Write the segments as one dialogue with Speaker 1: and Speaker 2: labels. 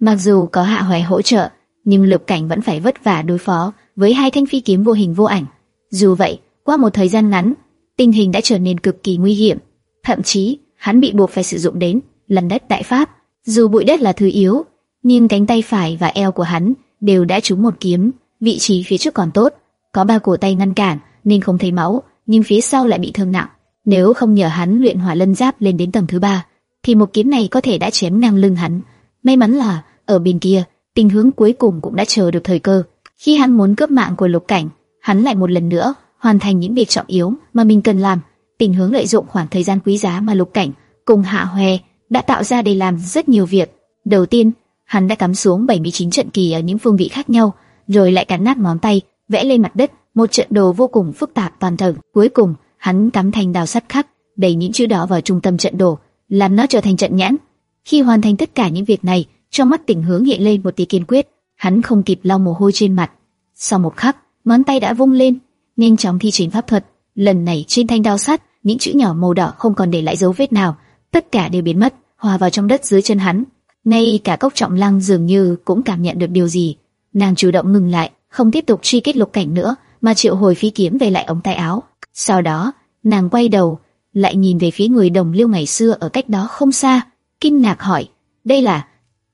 Speaker 1: Mặc dù có Hạ Hoài hỗ trợ, nhưng Lục Cảnh vẫn phải vất vả đối phó với hai thanh phi kiếm vô hình vô ảnh. Dù vậy, qua một thời gian ngắn, tình hình đã trở nên cực kỳ nguy hiểm. Thậm chí, hắn bị buộc phải sử dụng đến lần đất đại pháp. Dù bụi đất là thứ yếu, nhưng cánh tay phải và eo của hắn đều đã trúng một kiếm. Vị trí phía trước còn tốt, có ba cổ tay ngăn cản nên không thấy máu, nhưng phía sau lại bị thương nặng. Nếu không nhờ hắn luyện hỏa lân giáp lên đến tầng thứ ba, thì một kiếm này có thể đã chém ngang lưng hắn. May mắn là ở bên kia, tình hướng cuối cùng cũng đã chờ được thời cơ. Khi hắn muốn cướp mạng của Lục Cảnh, hắn lại một lần nữa hoàn thành những việc trọng yếu mà mình cần làm. Tình hướng lợi dụng khoảng thời gian quý giá mà Lục Cảnh cùng Hạ Hoè đã tạo ra để làm rất nhiều việc. Đầu tiên, hắn đã cắm xuống 79 trận kỳ ở những phương vị khác nhau, rồi lại cắn nát ngón tay, vẽ lên mặt đất một trận đồ vô cùng phức tạp toàn thần. Cuối cùng, hắn cắm thành đào sắt khắc, đẩy những chữ đó vào trung tâm trận đồ, làm nó trở thành trận nhãn. Khi hoàn thành tất cả những việc này, trong mắt Tình Hướng hiện lên một tia kiên quyết, hắn không kịp lau mồ hôi trên mặt. Sau một khắc, ngón tay đã vung lên, nhanh chóng thi triển pháp thuật. Lần này trên thanh đao sắt, những chữ nhỏ màu đỏ không còn để lại dấu vết nào, tất cả đều biến mất, hòa vào trong đất dưới chân hắn. Ngay cả cốc trọng lăng dường như cũng cảm nhận được điều gì, nàng chủ động ngừng lại, không tiếp tục truy kết lục cảnh nữa, mà triệu hồi phi kiếm về lại ống tay áo. Sau đó, nàng quay đầu, lại nhìn về phía người đồng liêu ngày xưa ở cách đó không xa, kinh ngạc hỏi: đây là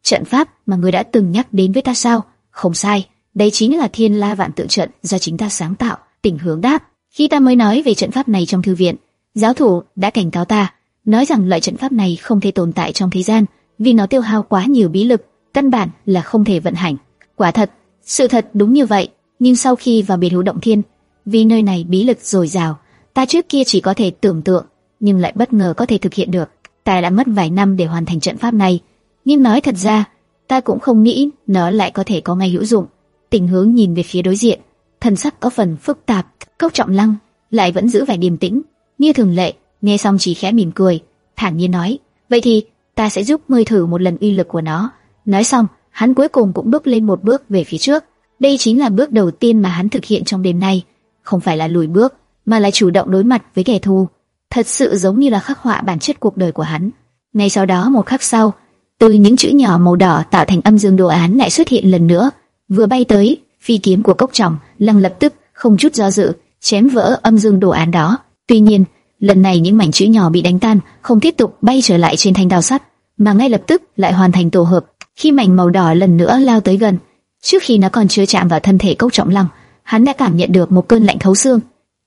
Speaker 1: trận pháp mà người đã từng nhắc đến với ta sao? Không sai, đây chính là Thiên La Vạn Tự trận do chính ta sáng tạo. Tỉnh hướng đáp: khi ta mới nói về trận pháp này trong thư viện, giáo thủ đã cảnh cáo ta, nói rằng loại trận pháp này không thể tồn tại trong thế gian vì nó tiêu hao quá nhiều bí lực, căn bản là không thể vận hành. Quả thật, sự thật đúng như vậy. Nhưng sau khi vào biệt hữu động thiên, vì nơi này bí lực dồi dào, ta trước kia chỉ có thể tưởng tượng, nhưng lại bất ngờ có thể thực hiện được. Ta đã mất vài năm để hoàn thành trận pháp này, nhưng nói thật ra, ta cũng không nghĩ nó lại có thể có ngay hữu dụng. Tình hướng nhìn về phía đối diện, thần sắc có phần phức tạp. Cốc Trọng Lăng lại vẫn giữ vẻ điềm tĩnh, như thường lệ. Nghe xong chỉ khẽ mỉm cười, thản nhiên nói: vậy thì ta sẽ giúp ngươi thử một lần uy lực của nó. Nói xong, hắn cuối cùng cũng bước lên một bước về phía trước. Đây chính là bước đầu tiên mà hắn thực hiện trong đêm nay, không phải là lùi bước, mà là chủ động đối mặt với kẻ thù. Thật sự giống như là khắc họa bản chất cuộc đời của hắn. Ngay sau đó một khắc sau, từ những chữ nhỏ màu đỏ tạo thành âm dương đồ án lại xuất hiện lần nữa, vừa bay tới, phi kiếm của cốc trọng lăng lập tức không chút do dự chém vỡ âm dương đồ án đó. Tuy nhiên, lần này những mảnh chữ nhỏ bị đánh tan, không tiếp tục bay trở lại trên thanh đao sắt, mà ngay lập tức lại hoàn thành tổ hợp. Khi mảnh màu đỏ lần nữa lao tới gần, Trước khi nó còn chưa chạm vào thân thể Cốc Trọng Lăng, hắn đã cảm nhận được một cơn lạnh thấu xương,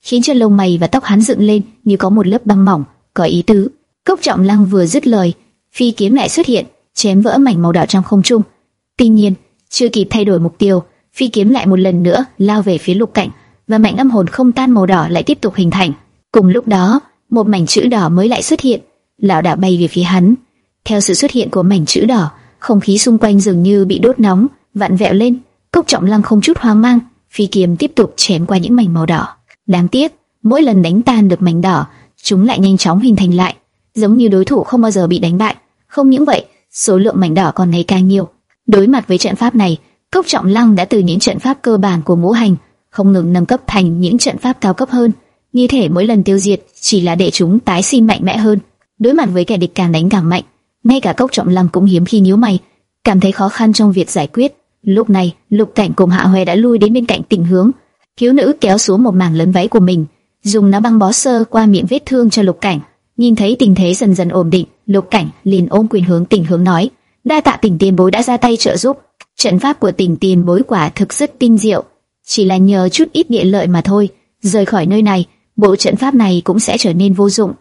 Speaker 1: khiến cho lông mày và tóc hắn dựng lên như có một lớp băng mỏng, có ý tứ. Cốc Trọng Lăng vừa dứt lời, phi kiếm lại xuất hiện, chém vỡ mảnh màu đỏ trong không trung. Tuy nhiên, chưa kịp thay đổi mục tiêu, phi kiếm lại một lần nữa lao về phía Lục Cảnh, và mảnh âm hồn không tan màu đỏ lại tiếp tục hình thành. Cùng lúc đó, một mảnh chữ đỏ mới lại xuất hiện, lão đã bay về phía hắn. Theo sự xuất hiện của mảnh chữ đỏ, không khí xung quanh dường như bị đốt nóng, vặn vẹo lên. Cốc Trọng Lăng không chút hoang mang, phi kiếm tiếp tục chém qua những mảnh màu đỏ. Đáng tiếc, mỗi lần đánh tan được mảnh đỏ, chúng lại nhanh chóng hình thành lại, giống như đối thủ không bao giờ bị đánh bại. Không những vậy, số lượng mảnh đỏ còn ngày càng nhiều. Đối mặt với trận pháp này, Cốc Trọng Lăng đã từ những trận pháp cơ bản của ngũ hành, không ngừng nâng cấp thành những trận pháp cao cấp hơn. Như thể mỗi lần tiêu diệt chỉ là để chúng tái sinh mạnh mẽ hơn. Đối mặt với kẻ địch càng đánh càng mạnh, ngay cả Cốc Trọng Lăng cũng hiếm khi nhíu mày, cảm thấy khó khăn trong việc giải quyết. Lúc này, Lục Cảnh cùng Hạ Hoè đã lui đến bên cạnh Tình Hướng. Thiếu nữ kéo xuống một mảng lớn váy của mình, dùng nó băng bó sơ qua miệng vết thương cho Lục Cảnh. Nhìn thấy tình thế dần dần ổn định, Lục Cảnh liền ôm quyền hướng Tình Hướng nói: "Đa tạ Tình Tiền Bối đã ra tay trợ giúp. Trận pháp của Tình Tiền Bối quả thực rất tinh diệu, chỉ là nhờ chút ít địa lợi mà thôi. Rời khỏi nơi này, bộ trận pháp này cũng sẽ trở nên vô dụng."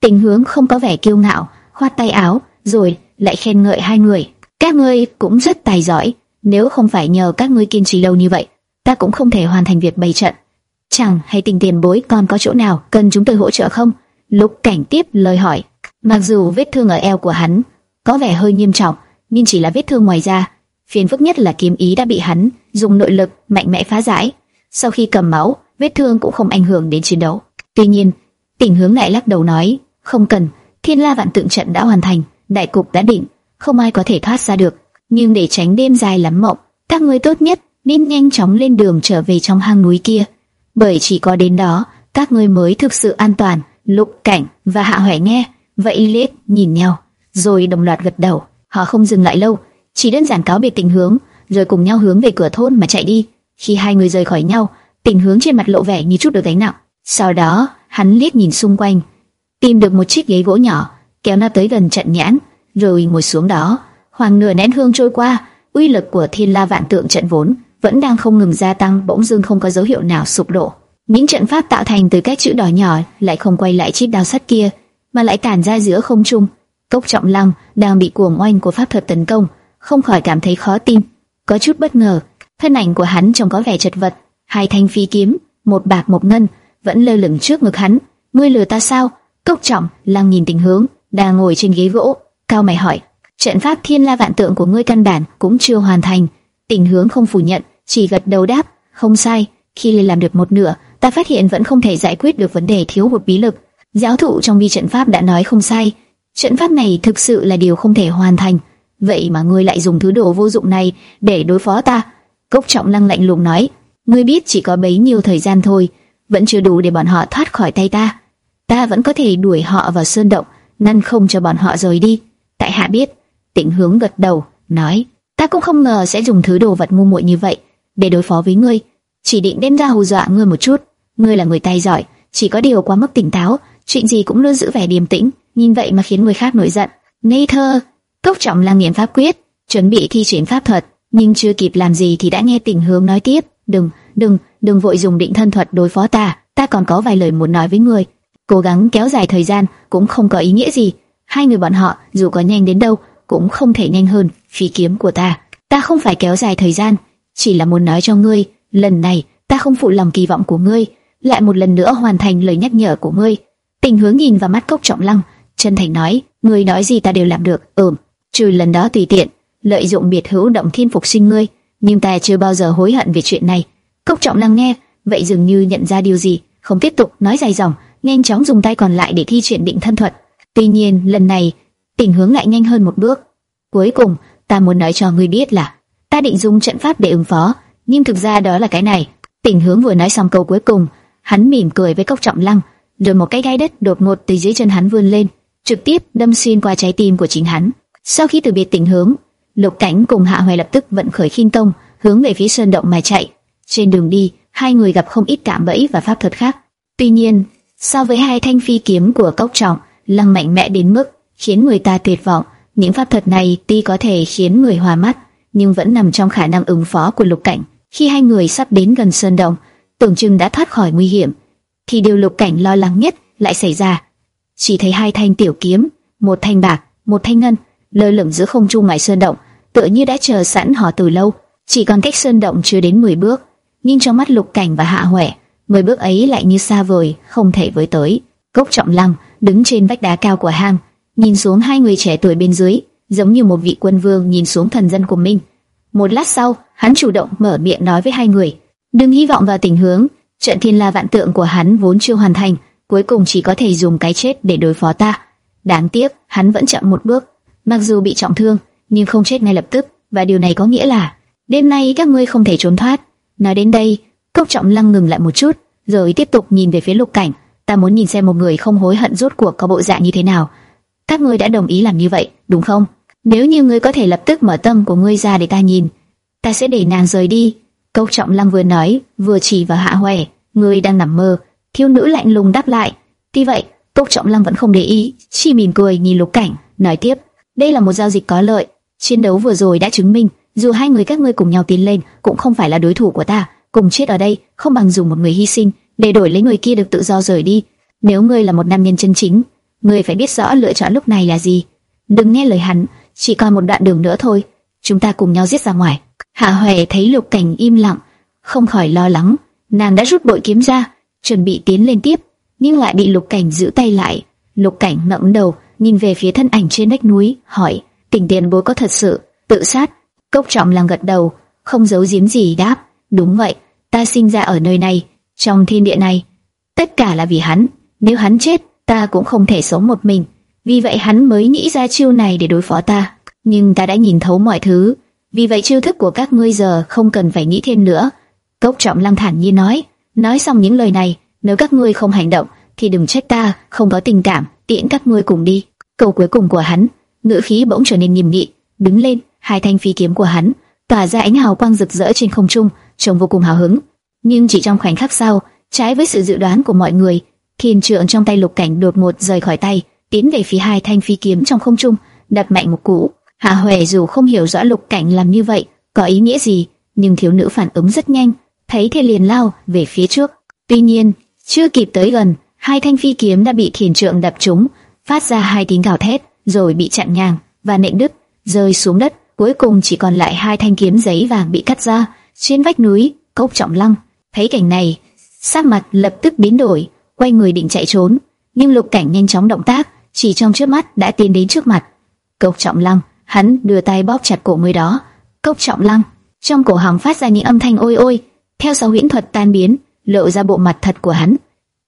Speaker 1: Tình Hướng không có vẻ kiêu ngạo, khoát tay áo, rồi lại khen ngợi hai người: "Các ngươi cũng rất tài giỏi." Nếu không phải nhờ các ngươi kiên trì lâu như vậy, ta cũng không thể hoàn thành việc bày trận. Chẳng hay tình tiền bối còn có chỗ nào cần chúng tôi hỗ trợ không? Lục cảnh tiếp lời hỏi. Mặc dù vết thương ở eo của hắn có vẻ hơi nghiêm trọng, nhưng chỉ là vết thương ngoài da. Phiền phức nhất là kiếm ý đã bị hắn dùng nội lực mạnh mẽ phá giải. Sau khi cầm máu, vết thương cũng không ảnh hưởng đến chiến đấu. Tuy nhiên, tình hướng lại lắc đầu nói, không cần, thiên la vạn tượng trận đã hoàn thành, đại cục đã định, không ai có thể thoát ra được nhưng để tránh đêm dài lắm mộng, các ngươi tốt nhất nên nhanh chóng lên đường trở về trong hang núi kia, bởi chỉ có đến đó các ngươi mới thực sự an toàn. Lục Cảnh và Hạ Hoè nghe, vậy liếc nhìn nhau, rồi đồng loạt gật đầu. Họ không dừng lại lâu, chỉ đơn giản cáo biệt tình hướng, rồi cùng nhau hướng về cửa thôn mà chạy đi. Khi hai người rời khỏi nhau, tình hướng trên mặt lộ vẻ như chút được gánh nặng. Sau đó, hắn liếc nhìn xung quanh, tìm được một chiếc ghế gỗ nhỏ, kéo nó tới gần trận nhãn, rồi ngồi xuống đó. Hoàng nửa nén hương trôi qua, uy lực của thiên la vạn tượng trận vốn vẫn đang không ngừng gia tăng, bỗng dưng không có dấu hiệu nào sụp đổ. Những trận pháp tạo thành từ các chữ đỏ nhỏ lại không quay lại chiếc đao sắt kia, mà lại tản ra giữa không trung. Cốc Trọng Lăng đang bị cuồng oanh của pháp thuật tấn công, không khỏi cảm thấy khó tin, có chút bất ngờ. Thân ảnh của hắn trông có vẻ chật vật, hai thanh phi kiếm, một bạc một ngân, vẫn lơ lửng trước ngực hắn. Ngươi lừa ta sao? Cốc Trọng Lăng nhìn tình hướng, đang ngồi trên ghế gỗ, cao mày hỏi. Trận pháp thiên la vạn tượng của ngươi căn bản cũng chưa hoàn thành. Tình hướng không phủ nhận, chỉ gật đầu đáp, không sai. Khi làm được một nửa, ta phát hiện vẫn không thể giải quyết được vấn đề thiếu hụt bí lực. Giáo thụ trong vi trận pháp đã nói không sai, trận pháp này thực sự là điều không thể hoàn thành. Vậy mà ngươi lại dùng thứ đồ vô dụng này để đối phó ta? Cốc Trọng Lăng lạnh lùng nói, ngươi biết chỉ có bấy nhiêu thời gian thôi, vẫn chưa đủ để bọn họ thoát khỏi tay ta. Ta vẫn có thể đuổi họ vào sơn động, ngăn không cho bọn họ rời đi. Tại hạ biết, tịnh Hướng gật đầu, nói, ta cũng không ngờ sẽ dùng thứ đồ vật ngu muội như vậy để đối phó với ngươi, chỉ định đem ra hù dọa ngươi một chút. Ngươi là người tay giỏi, chỉ có điều quá mức tỉnh táo, chuyện gì cũng luôn giữ vẻ điềm tĩnh, nhìn vậy mà khiến người khác nổi giận. Ngây thơ, Cốc Trọng lang nghiền pháp quyết, chuẩn bị thi triển pháp thuật, nhưng chưa kịp làm gì thì đã nghe Tình Hướng nói tiếp, "Đừng, đừng, đừng vội dùng định thân thuật đối phó ta, ta còn có vài lời muốn nói với ngươi." Cố gắng kéo dài thời gian cũng không có ý nghĩa gì, hai người bọn họ dù có nhanh đến đâu cũng không thể nhanh hơn phi kiếm của ta. Ta không phải kéo dài thời gian, chỉ là muốn nói cho ngươi, lần này ta không phụ lòng kỳ vọng của ngươi, lại một lần nữa hoàn thành lời nhắc nhở của ngươi. Tình hướng nhìn vào mắt Cốc Trọng Lăng, chân thành nói, ngươi nói gì ta đều làm được. Ừm, trừ lần đó tùy tiện, lợi dụng biệt hữu động thiên phục sinh ngươi, nhưng ta chưa bao giờ hối hận về chuyện này. Cốc Trọng Lăng nghe, vậy dường như nhận ra điều gì, không tiếp tục nói dài dòng, nhanh chóng dùng tay còn lại để thi triển định thân thuật. Tuy nhiên, lần này, tình hướng lại nhanh hơn một bước. Cuối cùng, ta muốn nói cho ngươi biết là, ta định dùng trận pháp để ứng phó, nhưng thực ra đó là cái này. Tình hướng vừa nói xong câu cuối cùng, hắn mỉm cười với Cốc Trọng Lăng, rồi một cái gai đất đột ngột từ dưới chân hắn vươn lên, trực tiếp đâm xuyên qua trái tim của chính hắn. Sau khi từ biệt tình hướng, Lục Cảnh cùng Hạ Hoài lập tức vận khởi khinh công, hướng về phía sơn động mà chạy. Trên đường đi, hai người gặp không ít cạm bẫy và pháp thuật khác. Tuy nhiên, so với hai thanh phi kiếm của Cốc Trọng, Lăng mạnh mẽ đến mức khiến người ta tuyệt vọng. Những pháp thuật này tuy có thể khiến người hòa mắt, nhưng vẫn nằm trong khả năng ứng phó của Lục Cảnh. Khi hai người sắp đến gần sơn động, tưởng chừng đã thoát khỏi nguy hiểm, thì điều Lục Cảnh lo lắng nhất lại xảy ra. Chỉ thấy hai thanh tiểu kiếm, một thanh bạc, một thanh ngân, lơ lửng giữa không trung ngoài sơn động, tựa như đã chờ sẵn họ từ lâu. Chỉ còn cách sơn động chưa đến 10 bước, nhưng trong mắt Lục Cảnh và Hạ Huệ, 10 bước ấy lại như xa vời, không thể với tới. Cốc Trọng Lăng đứng trên vách đá cao của hang, nhìn xuống hai người trẻ tuổi bên dưới, giống như một vị quân vương nhìn xuống thần dân của mình. Một lát sau, hắn chủ động mở miệng nói với hai người: "Đừng hy vọng vào tình hướng, trận thiên la vạn tượng của hắn vốn chưa hoàn thành, cuối cùng chỉ có thể dùng cái chết để đối phó ta. Đáng tiếc, hắn vẫn chậm một bước, mặc dù bị trọng thương, nhưng không chết ngay lập tức, và điều này có nghĩa là đêm nay các ngươi không thể trốn thoát." Nói đến đây, Cốc Trọng Lăng ngừng lại một chút, rồi tiếp tục nhìn về phía Lục Cảnh. Ta muốn nhìn xem một người không hối hận rốt cuộc có bộ dạng như thế nào. Các ngươi đã đồng ý làm như vậy, đúng không? Nếu như ngươi có thể lập tức mở tâm của ngươi ra để ta nhìn, ta sẽ để nàng rời đi. Cốc Trọng Lăng vừa nói, vừa chỉ vào Hạ Hoè, ngươi đang nằm mơ. Thiếu nữ lạnh lùng đáp lại. Tuy vậy, Cốc Trọng Lăng vẫn không để ý, chỉ mỉm cười nhìn Lục Cảnh, nói tiếp: đây là một giao dịch có lợi. Chiến đấu vừa rồi đã chứng minh, dù hai người các ngươi cùng nhau tiến lên, cũng không phải là đối thủ của ta. Cùng chết ở đây, không bằng dùng một người hy sinh để đổi lấy người kia được tự do rời đi. Nếu ngươi là một nam nhân chân chính, ngươi phải biết rõ lựa chọn lúc này là gì. Đừng nghe lời hắn, chỉ còn một đoạn đường nữa thôi, chúng ta cùng nhau giết ra ngoài. Hạ Hoè thấy Lục Cảnh im lặng, không khỏi lo lắng, nàng đã rút bội kiếm ra, chuẩn bị tiến lên tiếp, nhưng lại bị Lục Cảnh giữ tay lại. Lục Cảnh ngẩng đầu, nhìn về phía thân ảnh trên vách núi, hỏi: "Tình tiền bối có thật sự tự sát?" Cốc Trọng Lăng gật đầu, không giấu giếm gì đáp: "Đúng vậy, ta sinh ra ở nơi này, trong thiên địa này, tất cả là vì hắn. Nếu hắn chết, ta cũng không thể sống một mình. Vì vậy hắn mới nghĩ ra chiêu này để đối phó ta. Nhưng ta đã nhìn thấu mọi thứ. Vì vậy chiêu thức của các ngươi giờ không cần phải nghĩ thêm nữa. Cốc trọng lăng thản nhiên nói. Nói xong những lời này, nếu các ngươi không hành động, thì đừng trách ta không có tình cảm, tiễn các ngươi cùng đi. Câu cuối cùng của hắn, ngữ khí bỗng trở nên nghiêm nghị. Đứng lên, hai thanh phi kiếm của hắn tỏa ra ánh hào quang rực rỡ trên không trung, trông vô cùng hào hứng. Nhưng chỉ trong khoảnh khắc sau, trái với sự dự đoán của mọi người, Kim trượng trong tay lục cảnh đột ngột rời khỏi tay, tiến về phía hai thanh phi kiếm trong không trung, đập mạnh một cú. Hạ Huệ dù không hiểu rõ lục cảnh làm như vậy có ý nghĩa gì, nhưng thiếu nữ phản ứng rất nhanh, thấy thế liền lao về phía trước. Tuy nhiên, chưa kịp tới gần, hai thanh phi kiếm đã bị thiền trượng đập trúng, phát ra hai tiếng gào thét, rồi bị chặn ngang và nện đứt, rơi xuống đất. Cuối cùng chỉ còn lại hai thanh kiếm giấy vàng bị cắt ra trên vách núi. Cốc Trọng Lăng thấy cảnh này, sắc mặt lập tức biến đổi, quay người định chạy trốn, nhưng Lục Cảnh nhanh chóng động tác, chỉ trong chớp mắt đã tiến đến trước mặt. Cốc Trọng Lăng, hắn đưa tay bóp chặt cổ người đó. Cốc Trọng Lăng, trong cổ họng phát ra những âm thanh ôi ôi, theo sau huyễn thuật tan biến, lộ ra bộ mặt thật của hắn.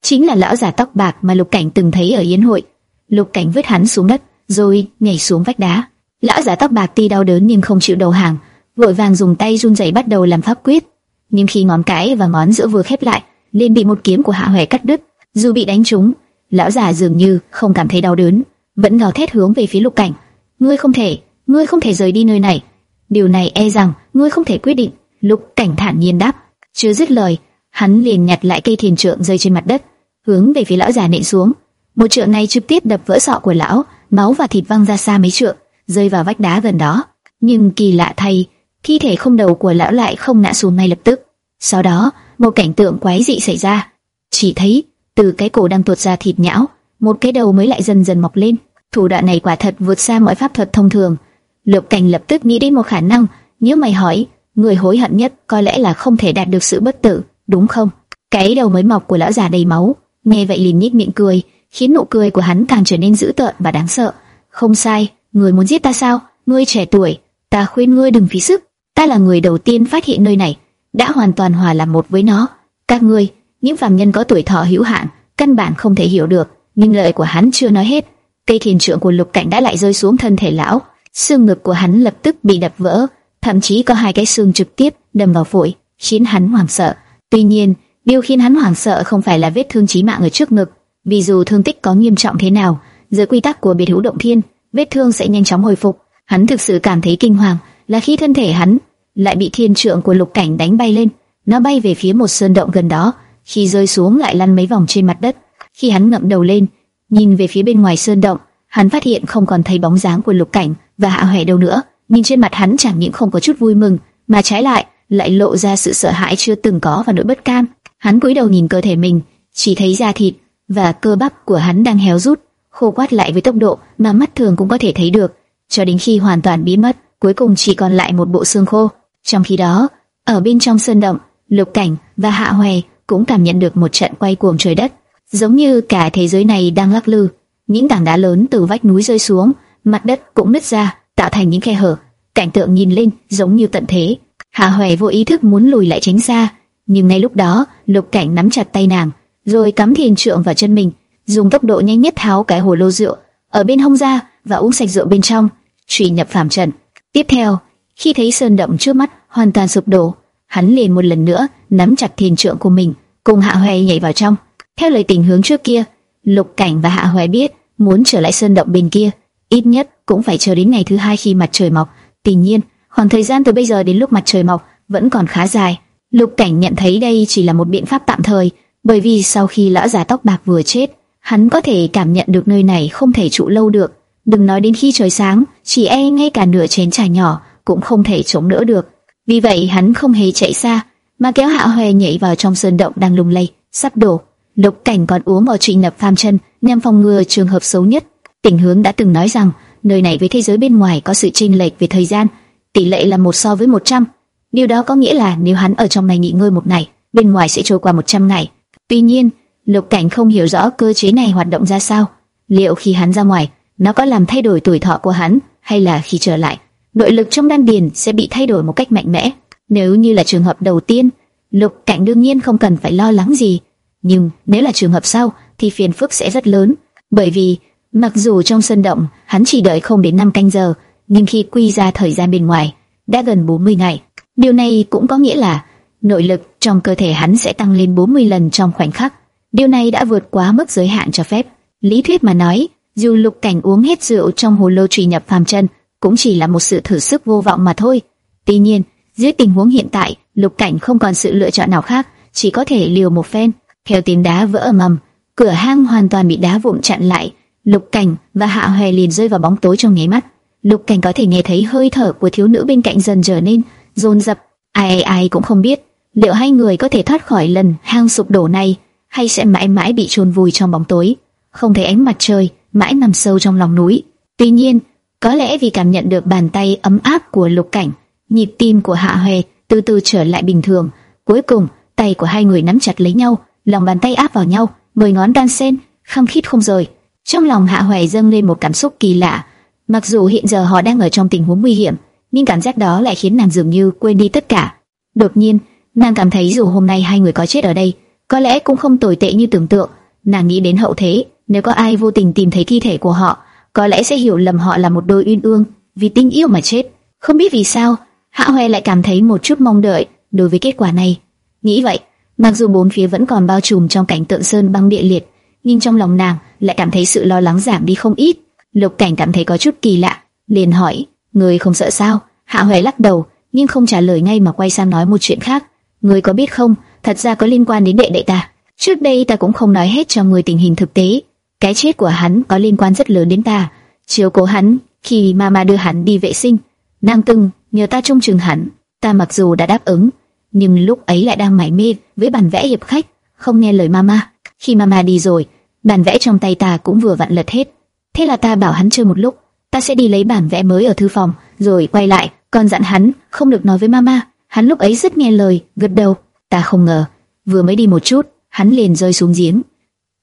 Speaker 1: Chính là lão già tóc bạc mà Lục Cảnh từng thấy ở yến hội. Lục Cảnh vứt hắn xuống đất, rồi nhảy xuống vách đá. Lão già tóc bạc ti đau đớn nhưng không chịu đầu hàng, vội vàng dùng tay run rẩy bắt đầu làm pháp quyết. Nhưng khi ngón cái và ngón giữa vừa khép lại, liền bị một kiếm của Hạ Hoè cắt đứt. Dù bị đánh trúng, lão già dường như không cảm thấy đau đớn, vẫn gào thét hướng về phía Lục Cảnh. Ngươi không thể, ngươi không thể rời đi nơi này. Điều này e rằng ngươi không thể quyết định. Lục Cảnh thản nhiên đáp. Chưa dứt lời, hắn liền nhặt lại cây thiền trượng rơi trên mặt đất, hướng về phía lão già nện xuống. Một trượng này trực tiếp đập vỡ sọ của lão, máu và thịt văng ra xa mấy trượng, rơi vào vách đá gần đó. Nhưng kỳ lạ thay, thi thể không đầu của lão lại không ngã xuống ngay lập tức. Sau đó, một cảnh tượng quái dị xảy ra. Chỉ thấy từ cái cổ đang tuột ra thịt nhão, một cái đầu mới lại dần dần mọc lên. Thủ đoạn này quả thật vượt xa mọi pháp thuật thông thường. Lục Cảnh lập tức nghĩ đến một khả năng, nếu mày hỏi, người hối hận nhất có lẽ là không thể đạt được sự bất tử, đúng không? Cái đầu mới mọc của lão già đầy máu, nghe vậy liền nhếch miệng cười, khiến nụ cười của hắn càng trở nên dữ tợn và đáng sợ. Không sai, người muốn giết ta sao? Ngươi trẻ tuổi, ta khuyên ngươi đừng phí sức. Ta là người đầu tiên phát hiện nơi này, đã hoàn toàn hòa làm một với nó. Các ngươi, những phàm nhân có tuổi thọ hữu hạn, căn bản không thể hiểu được. Nhưng lời của hắn chưa nói hết, cây thiền trượng của lục cảnh đã lại rơi xuống thân thể lão, xương ngực của hắn lập tức bị đập vỡ, thậm chí có hai cái xương trực tiếp đâm vào phổi, khiến hắn hoảng sợ. Tuy nhiên, điều khiến hắn hoảng sợ không phải là vết thương chí mạng ở trước ngực, vì dù thương tích có nghiêm trọng thế nào, dưới quy tắc của biệt hữu động thiên, vết thương sẽ nhanh chóng hồi phục. Hắn thực sự cảm thấy kinh hoàng là khi thân thể hắn lại bị thiên trượng của lục cảnh đánh bay lên, nó bay về phía một sơn động gần đó, khi rơi xuống lại lăn mấy vòng trên mặt đất. Khi hắn ngậm đầu lên, nhìn về phía bên ngoài sơn động, hắn phát hiện không còn thấy bóng dáng của lục cảnh và hạ hoè đâu nữa. nhìn trên mặt hắn chẳng những không có chút vui mừng, mà trái lại lại lộ ra sự sợ hãi chưa từng có và nỗi bất cam. Hắn cúi đầu nhìn cơ thể mình, chỉ thấy da thịt và cơ bắp của hắn đang héo rút, khô quát lại với tốc độ mà mắt thường cũng có thể thấy được, cho đến khi hoàn toàn biến mất, cuối cùng chỉ còn lại một bộ xương khô. Trong khi đó, ở bên trong sơn động, Lục Cảnh và Hạ Hoè cũng cảm nhận được một trận quay cuồng trời đất, giống như cả thế giới này đang lắc lư. Những tảng đá lớn từ vách núi rơi xuống, mặt đất cũng nứt ra, tạo thành những khe hở. Cảnh tượng nhìn lên giống như tận thế. Hạ Hoè vô ý thức muốn lùi lại tránh xa, nhưng ngay lúc đó, Lục Cảnh nắm chặt tay nàng, rồi cắm thiền trượng vào chân mình, dùng tốc độ nhanh nhất tháo cái hồ lô rượu ở bên hông ra và uống sạch rượu bên trong, truy nhập phàm trần. Tiếp theo, khi thấy sơn động trước mắt hoàn toàn sụp đổ, hắn liền một lần nữa nắm chặt thiền trượng của mình, cùng Hạ Hoè nhảy vào trong. Theo lời tình hướng trước kia, Lục Cảnh và Hạ Hoè biết muốn trở lại sơn động bên kia, ít nhất cũng phải chờ đến ngày thứ hai khi mặt trời mọc. Tuy nhiên, khoảng thời gian từ bây giờ đến lúc mặt trời mọc vẫn còn khá dài. Lục Cảnh nhận thấy đây chỉ là một biện pháp tạm thời, bởi vì sau khi lão già tóc bạc vừa chết, hắn có thể cảm nhận được nơi này không thể trụ lâu được. Đừng nói đến khi trời sáng, chỉ e ngay cả nửa chén trà nhỏ cũng không thể chống đỡ được. Vì vậy hắn không hề chạy xa, mà kéo Hạ Hoè nhảy vào trong sơn động đang lung lay, sắp đổ. Lục Cảnh còn uống vào trụy nập phàm chân, nhằm phòng ngừa trường hợp xấu nhất. Tình hướng đã từng nói rằng nơi này với thế giới bên ngoài có sự chênh lệch về thời gian, tỷ lệ là một so với 100. Điều đó có nghĩa là nếu hắn ở trong này nghỉ ngơi một ngày, bên ngoài sẽ trôi qua 100 ngày. Tuy nhiên, Lục Cảnh không hiểu rõ cơ chế này hoạt động ra sao. Liệu khi hắn ra ngoài, nó có làm thay đổi tuổi thọ của hắn, hay là khi trở lại, nội lực trong đan điền sẽ bị thay đổi một cách mạnh mẽ? Nếu như là trường hợp đầu tiên, Lục Cảnh đương nhiên không cần phải lo lắng gì. Nhưng nếu là trường hợp sau, thì phiền phức sẽ rất lớn. Bởi vì, mặc dù trong sân động, hắn chỉ đợi không đến 5 canh giờ, nhưng khi quy ra thời gian bên ngoài, đã gần 40 ngày. Điều này cũng có nghĩa là nội lực trong cơ thể hắn sẽ tăng lên 40 lần trong khoảnh khắc. Điều này đã vượt quá mức giới hạn cho phép. Lý thuyết mà nói, dù lục cảnh uống hết rượu trong hồ lô trì nhập phàm chân, cũng chỉ là một sự thử sức vô vọng mà thôi. Tuy nhiên, dưới tình huống hiện tại, Lục Cảnh không còn sự lựa chọn nào khác, chỉ có thể liều một phen. Theo tiếng đá vỡ mầm, cửa hang hoàn toàn bị đá vụn chặn lại. Lục Cảnh và Hạ Hoè liền rơi vào bóng tối trong nháy mắt. Lục Cảnh có thể nghe thấy hơi thở của thiếu nữ bên cạnh dần trở nên dồn dập. Ai ai ai cũng không biết liệu hai người có thể thoát khỏi lần hang sụp đổ này, hay sẽ mãi mãi bị chôn vùi trong bóng tối, không thấy ánh mặt trời, mãi nằm sâu trong lòng núi. Tuy nhiên, có lẽ vì cảm nhận được bàn tay ấm áp của Lục Cảnh, nhịp tim của Hạ Huệ từ từ trở lại bình thường. Cuối cùng, tay của hai người nắm chặt lấy nhau, lòng bàn tay áp vào nhau, mười ngón đan xen, khăng khít không rời. Trong lòng Hạ Huệ dâng lên một cảm xúc kỳ lạ. Mặc dù hiện giờ họ đang ở trong tình huống nguy hiểm, nhưng cảm giác đó lại khiến nàng dường như quên đi tất cả. Đột nhiên, nàng cảm thấy dù hôm nay hai người có chết ở đây, có lẽ cũng không tồi tệ như tưởng tượng. Nàng nghĩ đến hậu thế, nếu có ai vô tình tìm thấy thi thể của họ, có lẽ sẽ hiểu lầm họ là một đôi uyên ương vì tình yêu mà chết. Không biết vì sao, Hạ Hoè lại cảm thấy một chút mong đợi đối với kết quả này. Nghĩ vậy, mặc dù bốn phía vẫn còn bao trùm trong cảnh tượng sơn băng địa liệt, nhưng trong lòng nàng lại cảm thấy sự lo lắng giảm đi không ít. Lục Cảnh cảm thấy có chút kỳ lạ, liền hỏi: "Người không sợ sao?" Hạ Hoè lắc đầu, nhưng không trả lời ngay mà quay sang nói một chuyện khác. "Người có biết không, thật ra có liên quan đến đệ đệ ta. Trước đây ta cũng không nói hết cho người tình hình thực tế, cái chết của hắn có liên quan rất lớn đến ta. Chiếu cố hắn khi mama đưa hắn đi vệ sinh, nàng từng nhờ ta trông chừng hắn. Ta mặc dù đã đáp ứng, nhưng lúc ấy lại đang mải mê với bản vẽ hiệp khách, không nghe lời mama. Khi mama đi rồi, bản vẽ trong tay ta cũng vừa vặn lật hết. Thế là ta bảo hắn chơi một lúc, ta sẽ đi lấy bản vẽ mới ở thư phòng, rồi quay lại, còn dặn hắn không được nói với mama. Hắn lúc ấy rất nghe lời, gật đầu. Ta không ngờ, vừa mới đi một chút, hắn liền rơi xuống giếng.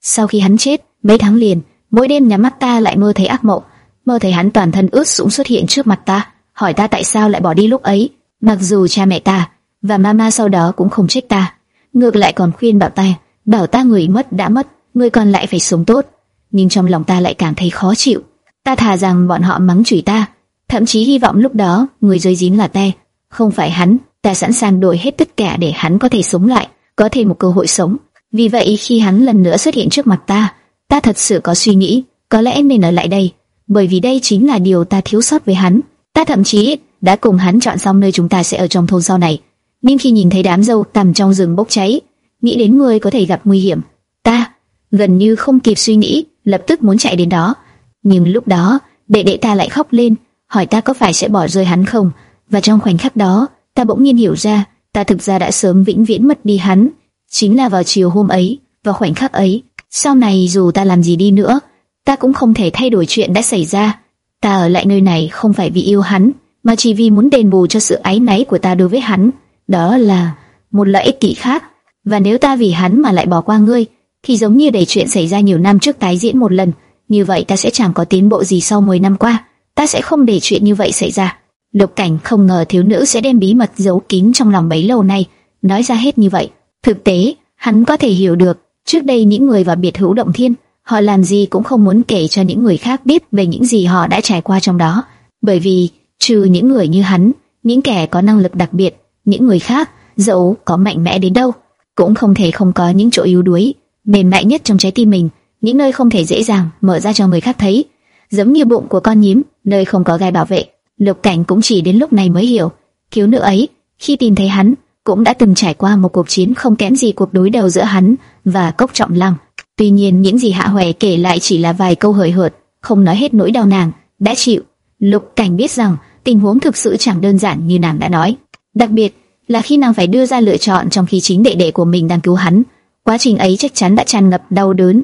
Speaker 1: Sau khi hắn chết, mấy tháng liền, mỗi đêm nhắm mắt ta lại mơ thấy ác mộng, mơ thấy hắn toàn thân ướt sũng xuất hiện trước mặt ta, hỏi ta tại sao lại bỏ đi lúc ấy. Mặc dù cha mẹ ta và mama sau đó cũng không trách ta, ngược lại còn khuyên bảo ta, bảo ta người mất đã mất, người còn lại phải sống tốt. Nhưng trong lòng ta lại cảm thấy khó chịu. Ta thà rằng bọn họ mắng chửi ta, thậm chí hy vọng lúc đó người rơi dính là ta, không phải hắn. Ta sẵn sàng đổi hết tất cả để hắn có thể sống lại, có thêm một cơ hội sống. Vì vậy khi hắn lần nữa xuất hiện trước mặt ta, ta thật sự có suy nghĩ, có lẽ nên ở lại đây, bởi vì đây chính là điều ta thiếu sót với hắn. Ta thậm chí đã cùng hắn chọn xong nơi chúng ta sẽ ở trong thôn sau này. Nhưng khi nhìn thấy đám dâu tằm trong rừng bốc cháy, nghĩ đến người có thể gặp nguy hiểm, ta gần như không kịp suy nghĩ, lập tức muốn chạy đến đó. Nhưng lúc đó, đệ đệ ta lại khóc lên, hỏi ta có phải sẽ bỏ rơi hắn không? Và trong khoảnh khắc đó, ta bỗng nhiên hiểu ra, ta thực ra đã sớm vĩnh viễn mất đi hắn. Chính là vào chiều hôm ấy, vào khoảnh khắc ấy, sau này dù ta làm gì đi nữa, ta cũng không thể thay đổi chuyện đã xảy ra. Ta ở lại nơi này không phải vì yêu hắn, mà chỉ vì muốn đền bù cho sự áy náy của ta đối với hắn. Đó là một lợi ích kỷ khác. Và nếu ta vì hắn mà lại bỏ qua ngươi, thì giống như để chuyện xảy ra nhiều năm trước tái diễn một lần, như vậy ta sẽ chẳng có tiến bộ gì sau 10 năm qua. Ta sẽ không để chuyện như vậy xảy ra. Lục Cảnh không ngờ thiếu nữ sẽ đem bí mật giấu kín trong lòng bấy lâu nay, nói ra hết như vậy. Thực tế, hắn có thể hiểu được, trước đây những người vào biệt hữu động thiên, họ làm gì cũng không muốn kể cho những người khác biết về những gì họ đã trải qua trong đó, bởi vì trừ những người như hắn, những kẻ có năng lực đặc biệt, những người khác, dẫu có mạnh mẽ đến đâu, cũng không thể không có những chỗ yếu đuối, mềm mại nhất trong trái tim mình, những nơi không thể dễ dàng mở ra cho người khác thấy, giống như bụng của con nhím, nơi không có gai bảo vệ. Lục Cảnh cũng chỉ đến lúc này mới hiểu, thiếu nữ ấy khi tìm thấy hắn cũng đã từng trải qua một cuộc chiến không kém gì cuộc đối đầu giữa hắn và Cốc Trọng Lăng. Tuy nhiên những gì Hạ Hoè kể lại chỉ là vài câu hời hợt, không nói hết nỗi đau nàng đã chịu. Lục Cảnh biết rằng tình huống thực sự chẳng đơn giản như nàng đã nói, đặc biệt là khi nàng phải đưa ra lựa chọn trong khi chính đệ đệ của mình đang cứu hắn. Quá trình ấy chắc chắn đã tràn ngập đau đớn.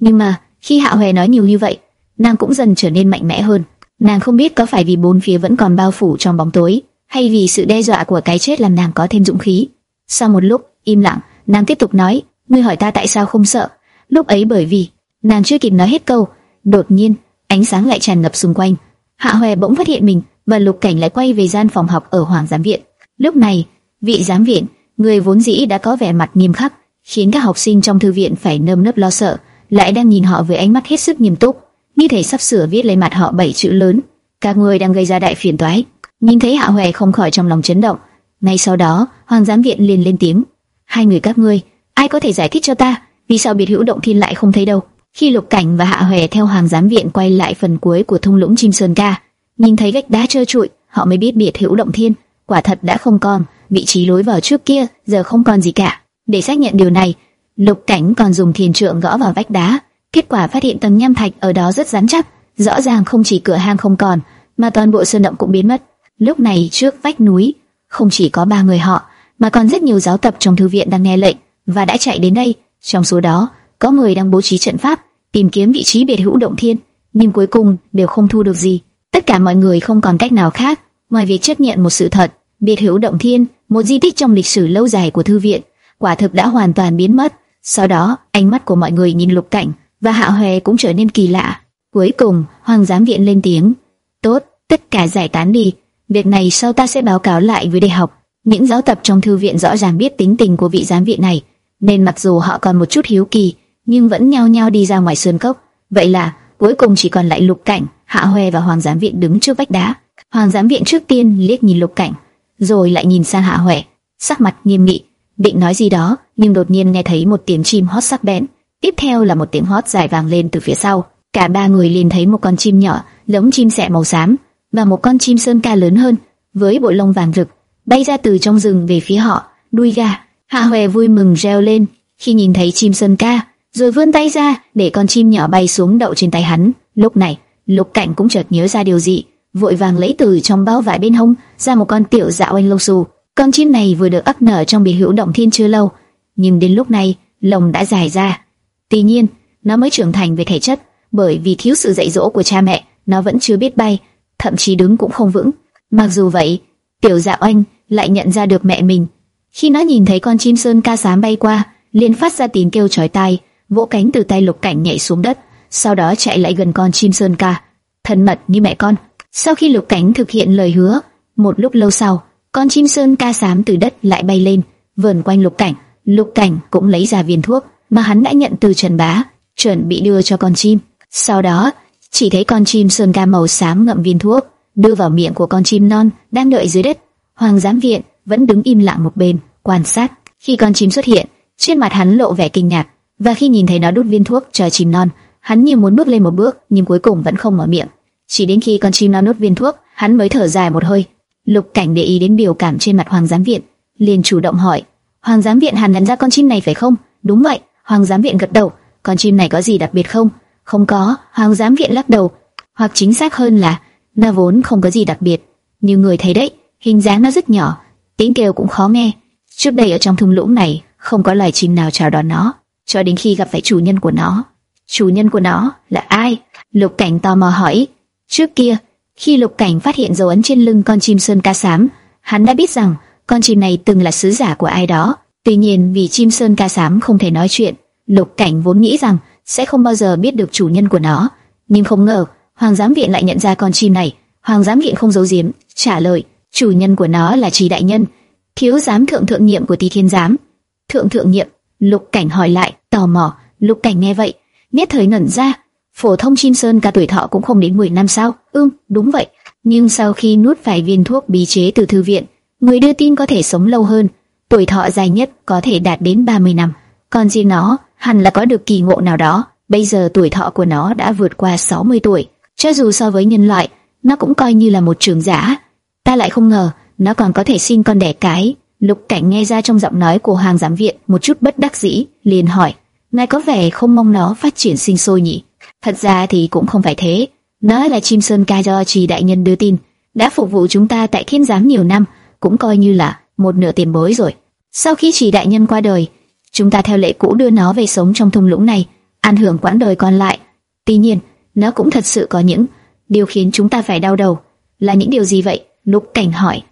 Speaker 1: Nhưng mà khi Hạ Hoè nói nhiều như vậy, nàng cũng dần trở nên mạnh mẽ hơn. Nàng không biết có phải vì bốn phía vẫn còn bao phủ trong bóng tối, hay vì sự đe dọa của cái chết làm nàng có thêm dũng khí. Sau một lúc im lặng, nàng tiếp tục nói: "Ngươi hỏi ta tại sao không sợ?" Lúc ấy bởi vì nàng chưa kịp nói hết câu, đột nhiên ánh sáng lại tràn ngập xung quanh. Hạ Hoè bỗng phát hiện mình và Lục Cảnh lại quay về gian phòng học ở Hoàng giám viện. Lúc này, vị giám viện, người vốn dĩ đã có vẻ mặt nghiêm khắc, khiến các học sinh trong thư viện phải nơm nớp lo sợ, lại đang nhìn họ với ánh mắt hết sức nghiêm túc như thể sắp sửa viết lên mặt họ bảy chữ lớn, các người đang gây ra đại phiền toái. Nhìn thấy Hạ Hoè không khỏi trong lòng chấn động. Ngay sau đó, Hoàng giám viện liền lên tiếng: hai người các ngươi, ai có thể giải thích cho ta, vì sao biệt hữu động thiên lại không thấy đâu? Khi Lục Cảnh và Hạ Hoè theo Hoàng giám viện quay lại phần cuối của thung lũng chim sơn ca, nhìn thấy gạch đá trơ trụi, họ mới biết biệt hữu động thiên quả thật đã không còn, vị trí lối vào trước kia giờ không còn gì cả. Để xác nhận điều này, Lục Cảnh còn dùng thiền trượng gõ vào vách đá, kết quả phát hiện tầng nham thạch ở đó rất rắn chắc, rõ ràng không chỉ cửa hang không còn, mà toàn bộ sơn động cũng biến mất. Lúc này trước vách núi, không chỉ có ba người họ, mà còn rất nhiều giáo tập trong thư viện đang nghe lệnh và đã chạy đến đây. Trong số đó, có người đang bố trí trận pháp, tìm kiếm vị trí biệt hữu động thiên, nhưng cuối cùng đều không thu được gì. Tất cả mọi người không còn cách nào khác ngoài việc chấp nhận một sự thật, biệt hữu động thiên, một di tích trong lịch sử lâu dài của thư viện, quả thực đã hoàn toàn biến mất. Sau đó, ánh mắt của mọi người nhìn Lục Cảnh và Hạ Hoè cũng trở nên kỳ lạ. Cuối cùng, Hoàng giám viện lên tiếng: "Tốt, tất cả giải tán đi, việc này sau ta sẽ báo cáo lại với đại học." Những giáo tập trong thư viện rõ ràng biết tính tình của vị giám viện này, nên mặc dù họ còn một chút hiếu kỳ, nhưng vẫn nhao nhao đi ra ngoài sơn cốc. Vậy là cuối cùng chỉ còn lại Lục Cảnh, Hạ Hoè và Hoàng giám viện đứng trước vách đá. Hoàng giám viện trước tiên liếc nhìn Lục Cảnh, rồi lại nhìn sang Hạ Hoè, sắc mặt nghiêm nghị, định nói gì đó, nhưng đột nhiên nghe thấy một tiếng chim hót sắc bén, tiếp theo là một tiếng hót dài vang lên từ phía sau. Cả ba người liền thấy một con chim nhỏ, giống chim sẻ màu xám, và một con chim sơn ca lớn hơn, với bộ lông vàng rực, bay ra từ trong rừng về phía họ, đuôi gà. Hạ Hoè vui mừng reo lên khi nhìn thấy chim sơn ca, rồi vươn tay ra để con chim nhỏ bay xuống đậu trên tay hắn. Lúc này, Lục Cảnh cũng chợt nhớ ra điều gì, vội vàng lấy từ trong bao vải bên hông ra một con tiểu dạo anh lông xù. Con chim này vừa được ấp nở trong biệt hữu động thiên chưa lâu, nhưng đến lúc này lồng đã dài ra. Tuy nhiên, nó mới trưởng thành về thể chất, bởi vì thiếu sự dạy dỗ của cha mẹ, nó vẫn chưa biết bay, thậm chí đứng cũng không vững. Mặc dù vậy, tiểu dạo anh lại nhận ra được mẹ mình. Khi nó nhìn thấy con chim sơn ca sám bay qua, liền phát ra tiếng kêu chói tai, vỗ cánh từ tay lục cảnh nhảy xuống đất, sau đó chạy lại gần con chim sơn ca, thân mật như mẹ con. Sau khi Lục Cảnh thực hiện lời hứa, một lúc lâu sau, con chim sơn ca sám từ đất lại bay lên, vờn quanh Lục Cảnh. Lục Cảnh cũng lấy ra viên thuốc mà hắn đã nhận từ Trần Bá, chuẩn bị đưa cho con chim. Sau đó, chỉ thấy con chim sơn ca màu xám ngậm viên thuốc, đưa vào miệng của con chim non đang đợi dưới đất. Hoàng giám viện vẫn đứng im lặng một bên, quan sát. Khi con chim xuất hiện, trên mặt hắn lộ vẻ kinh ngạc, và khi nhìn thấy nó đút viên thuốc cho chim non, hắn như muốn bước lên một bước, nhưng cuối cùng vẫn không mở miệng. Chỉ đến khi con chim nó nuốt viên thuốc, hắn mới thở dài một hơi. Lục Cảnh để ý đến biểu cảm trên mặt Hoàng giám viện, liền chủ động hỏi: "Hoàng giám viện hẳn nhận ra con chim này phải không?" "Đúng vậy." Hoàng giám viện gật đầu. "Con chim này có gì đặc biệt không?" "Không có." Hoàng giám viện lắc đầu. Hoặc chính xác hơn là, nó vốn không có gì đặc biệt. Như người thấy đấy, hình dáng nó rất nhỏ, tiếng kêu cũng khó nghe. Trước đây ở trong thung lũng này, không có loài chim nào chào đón nó, cho đến khi gặp phải chủ nhân của nó. Chủ nhân của nó là ai? Lục Cảnh tò mò hỏi. Trước kia, khi Lục Cảnh phát hiện dấu ấn trên lưng con chim sơn ca sám, hắn đã biết rằng con chim này từng là sứ giả của ai đó. Tuy nhiên vì chim sơn ca sám không thể nói chuyện, Lục Cảnh vốn nghĩ rằng sẽ không bao giờ biết được chủ nhân của nó, nhưng không ngờ Hoàng giám viện lại nhận ra con chim này. Hoàng giám viện không giấu giếm, trả lời, chủ nhân của nó là Trì đại nhân, thiếu giám thượng thượng nhiệm của Tỳ Thiên giám. Thượng thượng nhiệm? Lục Cảnh hỏi lại, tò mò. Lục Cảnh nghe vậy, nhất thời ngẩn ra, phổ thông chim sơn cả tuổi thọ cũng không đến 10 năm sao? Ừm, đúng vậy. Nhưng sau khi nuốt phải viên thuốc bí chế từ thư viện, người đưa tin có thể sống lâu hơn, tuổi thọ dài nhất có thể đạt đến 30 năm. Còn riêng nó, hẳn là có được kỳ ngộ nào đó. Bây giờ tuổi thọ của nó đã vượt qua 60 tuổi. Cho dù so với nhân loại, nó cũng coi như là một trường giả. Ta lại không ngờ, nó còn có thể sinh con đẻ cái. Lục Cảnh nghe ra trong giọng nói của hàng giám viện một chút bất đắc dĩ, liền hỏi: "Ngài có vẻ không mong nó phát triển sinh sôi nhỉ?" Thật ra thì cũng không phải thế. Nó là chim sơn ca do trì đại nhân đưa tin, đã phục vụ chúng ta tại thiên giám nhiều năm, cũng coi như là một nửa tiền bối rồi. Sau khi trì đại nhân qua đời, chúng ta theo lệ cũ đưa nó về sống trong thung lũng này, an hưởng quãng đời còn lại. Tuy nhiên, nó cũng thật sự có những điều khiến chúng ta phải đau đầu. Là những điều gì vậy? Lục Cảnh hỏi.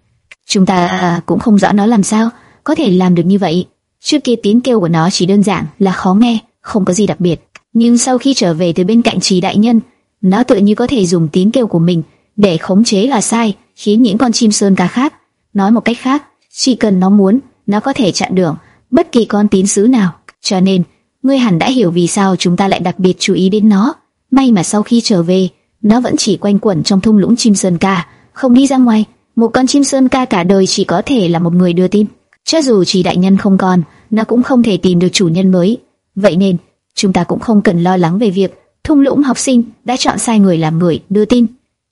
Speaker 1: Chúng ta à, cũng không rõ nó làm sao có thể làm được như vậy. Trước kia tiếng kêu của nó chỉ đơn giản là khó nghe, không có gì đặc biệt nhưng sau khi trở về từ bên cạnh trì đại nhân, nó tự như có thể dùng tiếng kêu của mình để khống chế là sai, khiến những con chim sơn ca khác. Nói một cách khác, chỉ cần nó muốn, nó có thể chặn đường bất kỳ con tín sứ nào. Cho nên, ngươi hẳn đã hiểu vì sao chúng ta lại đặc biệt chú ý đến nó. May mà sau khi trở về, nó vẫn chỉ quanh quẩn trong thung lũng chim sơn ca, không đi ra ngoài. Một con chim sơn ca cả đời chỉ có thể là một người đưa tin. Cho dù chỉ đại nhân không còn, nó cũng không thể tìm được chủ nhân mới. Vậy nên, chúng ta cũng không cần lo lắng về việc thung lũng học sinh đã chọn sai người làm người đưa tin.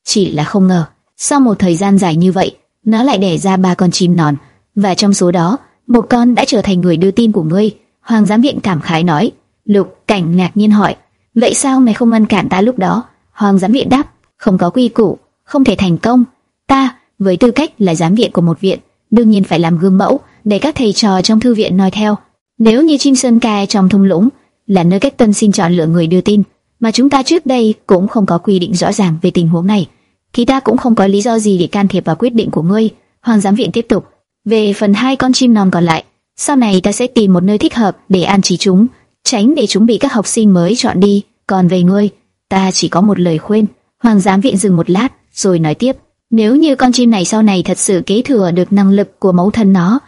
Speaker 1: chỉ là không ngờ, sau một thời gian dài như vậy, nó lại đẻ ra ba con chim non, và trong số đó, một con đã trở thành người đưa tin của ngươi. Hoàng giám viện cảm khái nói. Lục Cảnh ngạc nhiên hỏi, vậy sao mày không ngăn cản ta lúc đó? Hoàng giám viện đáp, không có quy củ, không thể thành công. Ta, với tư cách là giám viện của một viện, đương nhiên phải làm gương mẫu để các thầy trò trong thư viện nói theo. Nếu như Chim Sơn Ca trong thung lũng là nơi cách tân xin chọn lựa người đưa tin, mà chúng ta trước đây cũng không có quy định rõ ràng về tình huống này, thì ta cũng không có lý do gì để can thiệp vào quyết định của ngươi. Hoàng giám viện tiếp tục. Về phần hai con chim non còn lại, sau này ta sẽ tìm một nơi thích hợp để an trí chúng, tránh để chúng bị các học sinh mới chọn đi. Còn về ngươi, ta chỉ có một lời khuyên. Hoàng giám viện dừng một lát, rồi nói tiếp. Nếu như con chim này sau này thật sự kế thừa được năng lực của mẫu thân nó,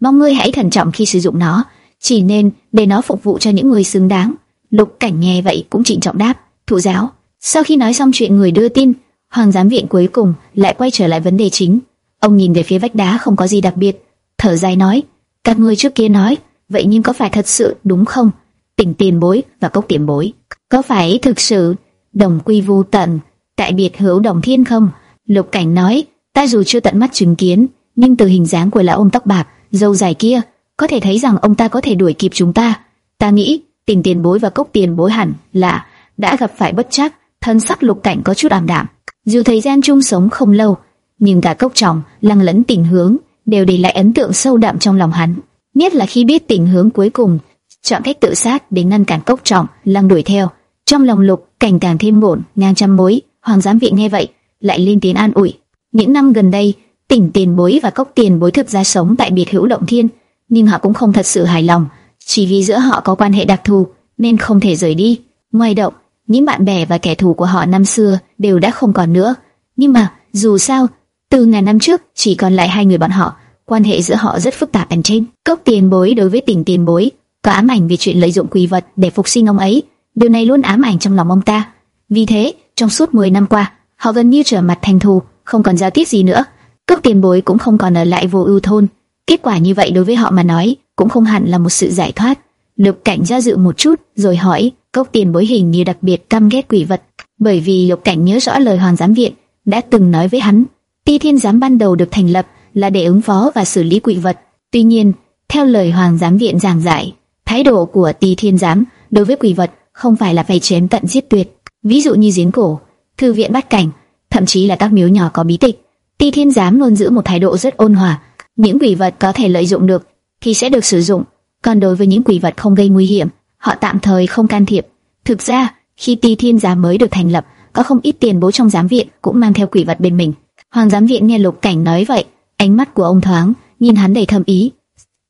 Speaker 1: mong ngươi hãy thận trọng khi sử dụng nó, chỉ nên để nó phục vụ cho những người xứng đáng. Lục Cảnh nghe vậy cũng trịnh trọng đáp, thụ giáo. Sau khi nói xong chuyện người đưa tin, Hoàng giám viện cuối cùng lại quay trở lại vấn đề chính. Ông nhìn về phía vách đá không có gì đặc biệt, thở dài nói, các ngươi trước kia nói, vậy nhưng có phải thật sự đúng không? Tỉnh tiền bối và cốc tiền bối, có phải thực sự đồng quy vu tận, tại biệt hữu đồng thiên không? Lục Cảnh nói, ta dù chưa tận mắt chứng kiến, nhưng từ hình dáng của lão ông tóc bạc, râu dài kia, có thể thấy rằng ông ta có thể đuổi kịp chúng ta. Ta nghĩ, tình tiền bối và cốc tiền bối hẳn là đã gặp phải bất chắc. Thân sắc Lục Cảnh có chút ảm đạm. Dù thời gian chung sống không lâu, nhưng cả cốc trọng, lăng lẫn tình hướng đều để lại ấn tượng sâu đậm trong lòng hắn. Nhất là khi biết tình hướng cuối cùng chọn cách tự sát để ngăn cản cốc trọng, lăng đuổi theo. Trong lòng Lục Cảnh càng thêm bổn, ngang trăm mối. Hoàng giám viện nghe vậy lại lên tiếng an ủi. Những năm gần đây, tỉnh tiền bối và cốc tiền bối thực ra sống tại biệt hữu động thiên, nhưng họ cũng không thật sự hài lòng, chỉ vì giữa họ có quan hệ đặc thù nên không thể rời đi. Ngoài động, những bạn bè và kẻ thù của họ năm xưa đều đã không còn nữa. Nhưng mà, dù sao, từ ngàn năm trước chỉ còn lại hai người bọn họ, quan hệ giữa họ rất phức tạp ẩn trên. Cốc tiền bối đối với tỉnh tiền bối có ám ảnh về chuyện lợi dụng quỷ vật để phục sinh ông ấy, điều này luôn ám ảnh trong lòng ông ta. Vì thế, trong suốt 10 năm qua, họ gần như trở mặt thành thù, không còn giao tiếp gì nữa. Cốc tiền bối cũng không còn ở lại vô ưu thôn. Kết quả như vậy đối với họ mà nói, cũng không hẳn là một sự giải thoát. Lục Cảnh do dự một chút, rồi hỏi, cốc tiền bối hình như đặc biệt căm ghét quỷ vật, bởi vì Lục Cảnh nhớ rõ lời Hoàng giám viện đã từng nói với hắn, Ti Thiên giám ban đầu được thành lập là để ứng phó và xử lý quỷ vật. Tuy nhiên, theo lời Hoàng giám viện giảng giải, thái độ của Ti Thiên giám đối với quỷ vật không phải là phải chém tận giết tuyệt. Ví dụ như giếng cổ, thư viện bát cảnh, thậm chí là các miếu nhỏ có bí tịch, Ti Thiên giám luôn giữ một thái độ rất ôn hòa. Những quỷ vật có thể lợi dụng được thì sẽ được sử dụng, còn đối với những quỷ vật không gây nguy hiểm, họ tạm thời không can thiệp. Thực ra, khi Ti Thiên giám mới được thành lập, có không ít tiền bố trong giám viện cũng mang theo quỷ vật bên mình. Hoàng giám viện nghe Lục Cảnh nói vậy, ánh mắt của ông thoáng, nhìn hắn đầy thâm ý.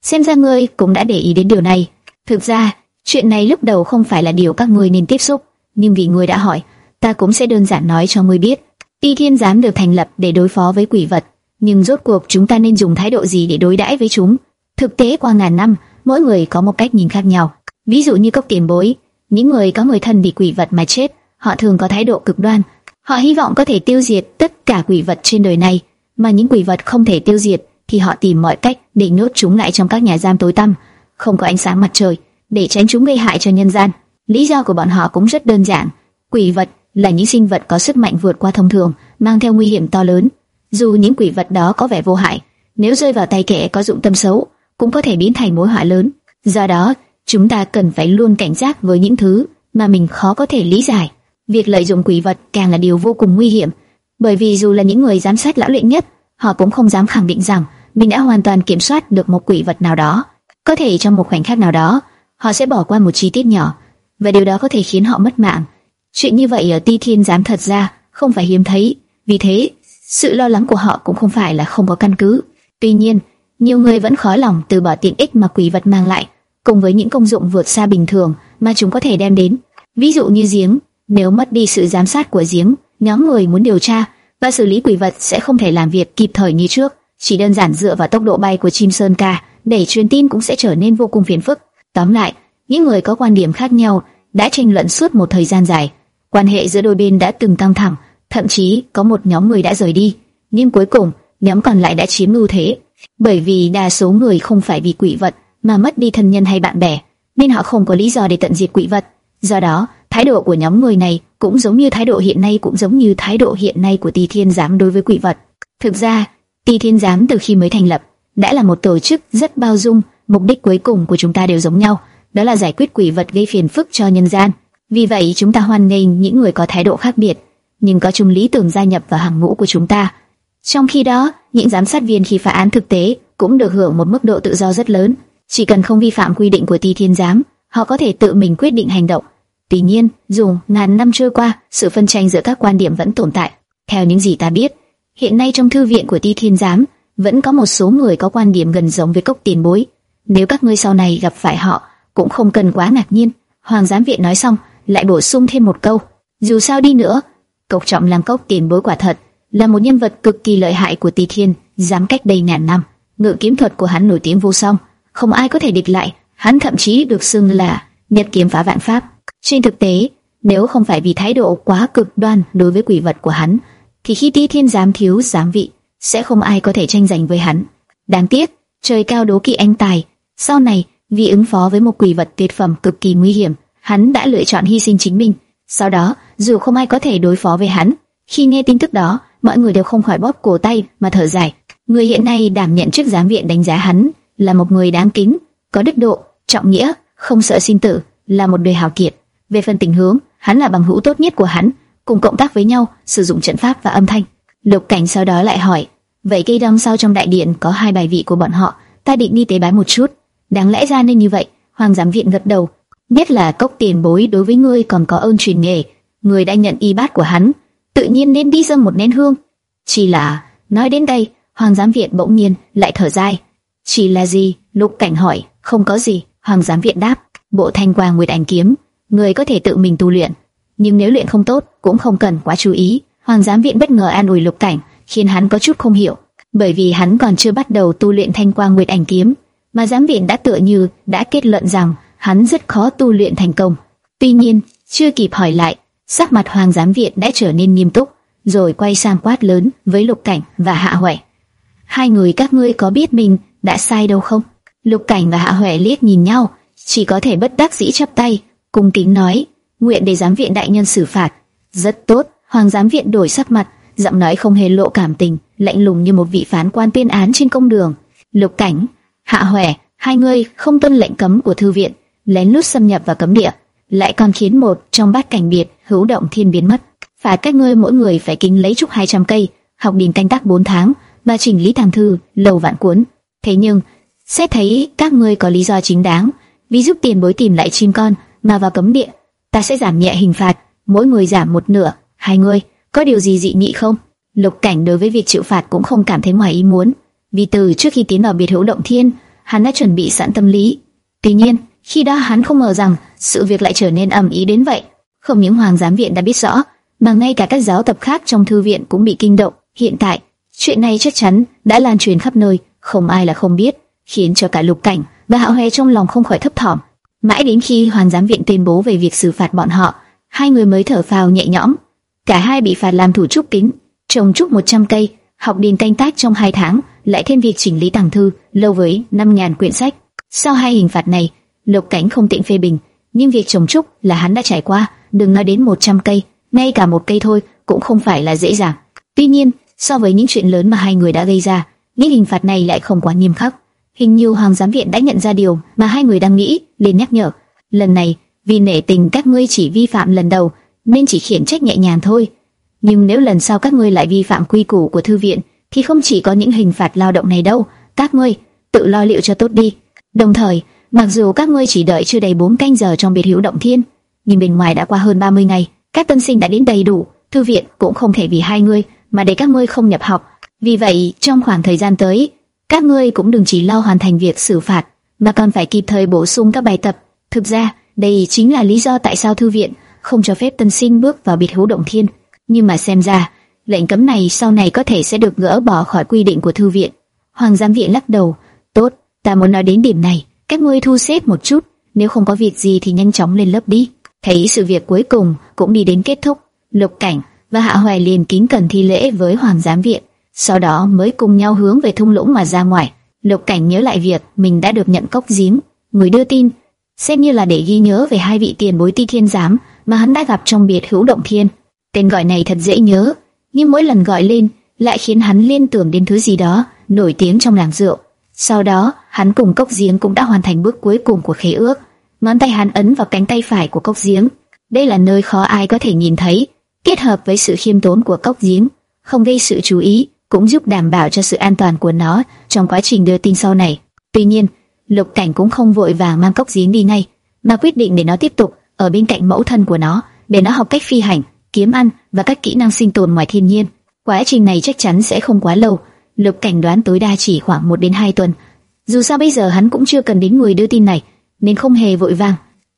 Speaker 1: Xem ra ngươi cũng đã để ý đến điều này. Thực ra, chuyện này lúc đầu không phải là điều các ngươi nên tiếp xúc, nhưng vì ngươi đã hỏi, ta cũng sẽ đơn giản nói cho ngươi biết. Ti Thiên giám được thành lập để đối phó với quỷ vật, nhưng rốt cuộc chúng ta nên dùng thái độ gì để đối đãi với chúng? Thực tế qua ngàn năm, mỗi người có một cách nhìn khác nhau. Ví dụ như cốc tiền bối, những người có người thân bị quỷ vật mà chết, họ thường có thái độ cực đoan. Họ hy vọng có thể tiêu diệt tất cả quỷ vật trên đời này, mà những quỷ vật không thể tiêu diệt thì họ tìm mọi cách để nhốt chúng lại trong các nhà giam tối tăm, không có ánh sáng mặt trời, để tránh chúng gây hại cho nhân gian. Lý do của bọn họ cũng rất đơn giản, quỷ vật là những sinh vật có sức mạnh vượt qua thông thường, mang theo nguy hiểm to lớn. Dù những quỷ vật đó có vẻ vô hại, nếu rơi vào tay kẻ có dụng tâm xấu, cũng có thể biến thành mối họa lớn. Do đó, chúng ta cần phải luôn cảnh giác với những thứ mà mình khó có thể lý giải. Việc lợi dụng quỷ vật càng là điều vô cùng nguy hiểm, bởi vì dù là những người giám sát lão luyện nhất, họ cũng không dám khẳng định rằng mình đã hoàn toàn kiểm soát được một quỷ vật nào đó. Có thể trong một khoảnh khắc nào đó, họ sẽ bỏ qua một chi tiết nhỏ, và điều đó có thể khiến họ mất mạng. Chuyện như vậy ở Ti Thiên giám thật ra không phải hiếm thấy, vì thế sự lo lắng của họ cũng không phải là không có căn cứ. Tuy nhiên, nhiều người vẫn khó lòng từ bỏ tiện ích mà quỷ vật mang lại, cùng với những công dụng vượt xa bình thường mà chúng có thể đem đến. Ví dụ như giếng, nếu mất đi sự giám sát của giếng, nhóm người muốn điều tra và xử lý quỷ vật sẽ không thể làm việc kịp thời như trước. Chỉ đơn giản dựa vào tốc độ bay của chim sơn ca, để truyền tin cũng sẽ trở nên vô cùng phiền phức. Tóm lại, những người có quan điểm khác nhau đã tranh luận suốt một thời gian dài. Quan hệ giữa đôi bên đã từng căng thẳng, thậm chí có một nhóm người đã rời đi, nhưng cuối cùng nhóm còn lại đã chiếm ưu thế. Bởi vì đa số người không phải vì quỷ vật mà mất đi thân nhân hay bạn bè, nên họ không có lý do để tận diệt quỷ vật. Do đó, Thái độ của nhóm người này cũng giống như thái độ hiện nay cũng giống như thái độ hiện nay của Tỳ Thiên giám đối với quỷ vật. Thực ra, Tỳ Thiên giám từ khi mới thành lập đã là một tổ chức rất bao dung, mục đích cuối cùng của chúng ta đều giống nhau, đó là giải quyết quỷ vật gây phiền phức cho nhân gian. Vì vậy, chúng ta hoan nghênh những người có thái độ khác biệt, nhưng có chung lý tưởng gia nhập vào hàng ngũ của chúng ta. Trong khi đó, những giám sát viên khi phá án thực tế cũng được hưởng một mức độ tự do rất lớn, chỉ cần không vi phạm quy định của Tỳ Thiên giám, họ có thể tự mình quyết định hành động. Tuy nhiên, dù ngàn năm trôi qua, sự phân tranh giữa các quan điểm vẫn tồn tại. Theo những gì ta biết, hiện nay trong thư viện của Ti Thiên giám vẫn có một số người có quan điểm gần giống với cốc tiền bối. Nếu các ngươi sau này gặp phải họ, cũng không cần quá ngạc nhiên. Hoàng giám viện nói xong, lại bổ sung thêm một câu. Dù sao đi nữa, cốc trọng làm cốc tiền bối quả thật là một nhân vật cực kỳ lợi hại của Ti Thiên, giám cách đây ngàn năm. Ngự kiếm thuật của hắn nổi tiếng vô song, không ai có thể địch lại. Hắn thậm chí được xưng là Nhật kiếm phá vạn pháp. Trên thực tế, nếu không phải vì thái độ quá cực đoan đối với quỷ vật của hắn, thì khi Ti Thiên giám thiếu giám vị, sẽ không ai có thể tranh giành với hắn. Đáng tiếc, trời cao đố kỵ anh tài. Sau này, vì ứng phó với một quỷ vật tuyệt phẩm cực kỳ nguy hiểm, hắn đã lựa chọn hy sinh chính mình. Sau đó, dù không ai có thể đối phó với hắn, khi nghe tin tức đó, mọi người đều không khỏi bóp cổ tay mà thở dài. Người hiện nay đảm nhận chức giám viện đánh giá hắn là một người đáng kính, có đức độ, trọng nghĩa, không sợ sinh tử, là một đời hào kiệt. Về phần tình hướng, hắn là bằng hữu tốt nhất của hắn, cùng cộng tác với nhau, sử dụng trận pháp và âm thanh. Lục Cảnh sau đó lại hỏi, vậy cây đâm sau trong đại điện có hai bài vị của bọn họ, ta định đi tế bái một chút. Đáng lẽ ra nên như vậy, Hoàng giám viện gật đầu, biết là cốc tiền bối đối với ngươi còn có ơn truyền nghề, người đã nhận y bát của hắn, tự nhiên nên đi dâng một nén hương. Chỉ là, nói đến đây, Hoàng giám viện bỗng nhiên lại thở dài. Chỉ là gì? Lục Cảnh hỏi. Không có gì. Hoàng giám viện đáp. Bộ thanh quang nguyệt ảnh kiếm, người có thể tự mình tu luyện, nhưng nếu luyện không tốt cũng không cần quá chú ý. Hoàng giám viện bất ngờ an ủi Lục Cảnh, khiến hắn có chút không hiểu, bởi vì hắn còn chưa bắt đầu tu luyện thanh quang nguyệt ảnh kiếm, mà giám viện đã tựa như đã kết luận rằng hắn rất khó tu luyện thành công. Tuy nhiên, chưa kịp hỏi lại, sắc mặt Hoàng giám viện đã trở nên nghiêm túc, rồi quay sang quát lớn với Lục Cảnh và Hạ Huệ. Hai người các ngươi có biết mình đã sai đâu không? Lục Cảnh và Hạ Huệ liếc nhìn nhau, chỉ có thể bất đắc dĩ chắp tay, cung kính nói, nguyện để giám viện đại nhân xử phạt. Rất tốt, Hoàng giám viện đổi sắc mặt, giọng nói không hề lộ cảm tình, lạnh lùng như một vị phán quan tuyên án trên công đường. Lục Cảnh, Hạ hoè hai người không tuân lệnh cấm của thư viện, lén lút xâm nhập vào cấm địa, lại còn khiến một trong bát cảnh biệt hữu động thiên biến mất. Phạt các ngươi mỗi người phải kính lấy trúc 200 cây, học điền canh tác 4 tháng và chỉnh lý thằng thư lầu vạn cuốn. Thế nhưng, xét thấy các ngươi có lý do chính đáng, vì giúp tiền bối tìm lại chim con mà vào cấm địa, ta sẽ giảm nhẹ hình phạt, mỗi người giảm một nửa. Hai người có điều gì dị nghị không? Lục Cảnh đối với việc chịu phạt cũng không cảm thấy ngoài ý muốn, vì từ trước khi tiến vào biệt hữu động thiên, hắn đã chuẩn bị sẵn tâm lý. Tuy nhiên, khi đó hắn không ngờ rằng sự việc lại trở nên ầm ý đến vậy. Không những hoàng giám viện đã biết rõ, mà ngay cả các giáo tập khác trong thư viện cũng bị kinh động. Hiện tại, chuyện này chắc chắn đã lan truyền khắp nơi, không ai là không biết, khiến cho cả Lục Cảnh và Hạo Hoè trong lòng không khỏi thấp thỏm. Mãi đến khi Hoàng giám viện tuyên bố về việc xử phạt bọn họ, hai người mới thở phào nhẹ nhõm. Cả hai bị phạt làm thủ trúc kính, trồng trúc 100 cây, học điền canh tác trong 2 tháng, lại thêm việc chỉnh lý tàng thư, lâu với 5000 quyển sách. Sau hai hình phạt này, Lục Cảnh không tiện phê bình, nhưng việc trồng trúc là hắn đã trải qua, đừng nói đến 100 cây, ngay cả một cây thôi cũng không phải là dễ dàng. Tuy nhiên, so với những chuyện lớn mà hai người đã gây ra, những hình phạt này lại không quá nghiêm khắc. Hình như Hoàng giám viện đã nhận ra điều mà hai người đang nghĩ, liền nhắc nhở. Lần này, vì nể tình các ngươi chỉ vi phạm lần đầu, nên chỉ khiển trách nhẹ nhàng thôi. Nhưng nếu lần sau các ngươi lại vi phạm quy củ của thư viện, thì không chỉ có những hình phạt lao động này đâu, các ngươi tự lo liệu cho tốt đi. Đồng thời, mặc dù các ngươi chỉ đợi chưa đầy 4 canh giờ trong biệt hữu động thiên, nhưng bên ngoài đã qua hơn 30 ngày, các tân sinh đã đến đầy đủ, thư viện cũng không thể vì hai ngươi mà để các ngươi không nhập học. Vì vậy, trong khoảng thời gian tới, các ngươi cũng đừng chỉ lo hoàn thành việc xử phạt, mà còn phải kịp thời bổ sung các bài tập. Thực ra, đây chính là lý do tại sao thư viện không cho phép tân sinh bước vào biệt hữu động thiên. Nhưng mà xem ra, lệnh cấm này sau này có thể sẽ được gỡ bỏ khỏi quy định của thư viện. Hoàng giám viện lắc đầu, tốt, ta muốn nói đến điểm này, các ngươi thu xếp một chút, nếu không có việc gì thì nhanh chóng lên lớp đi. Thấy sự việc cuối cùng cũng đi đến kết thúc, Lục Cảnh và Hạ Hoài liền kính cẩn thi lễ với Hoàng giám viện, sau đó mới cùng nhau hướng về thung lũng mà ra ngoài. Lục Cảnh nhớ lại việc mình đã được nhận cốc giếng, người đưa tin, xem như là để ghi nhớ về hai vị tiền bối ti thiên giám mà hắn đã gặp trong biệt hữu động thiên. Tên gọi này thật dễ nhớ, nhưng mỗi lần gọi lên lại khiến hắn liên tưởng đến thứ gì đó nổi tiếng trong làng rượu. Sau đó, hắn cùng cốc giếng cũng đã hoàn thành bước cuối cùng của khế ước. Ngón tay hắn ấn vào cánh tay phải của cốc giếng. Đây là nơi khó ai có thể nhìn thấy, kết hợp với sự khiêm tốn của cốc giếng, không gây sự chú ý, cũng giúp đảm bảo cho sự an toàn của nó trong quá trình đưa tin sau này. Tuy nhiên, Lục Cảnh cũng không vội vàng mang cốc giếng đi ngay, mà quyết định để nó tiếp tục ở bên cạnh mẫu thân của nó, để nó học cách phi hành, kiếm ăn và các kỹ năng sinh tồn ngoài thiên nhiên. Quá trình này chắc chắn sẽ không quá lâu, Lục Cảnh đoán tối đa chỉ khoảng 1 đến 2 tuần. Dù sao bây giờ hắn cũng chưa cần đến người đưa tin này, nên không hề vội vàng.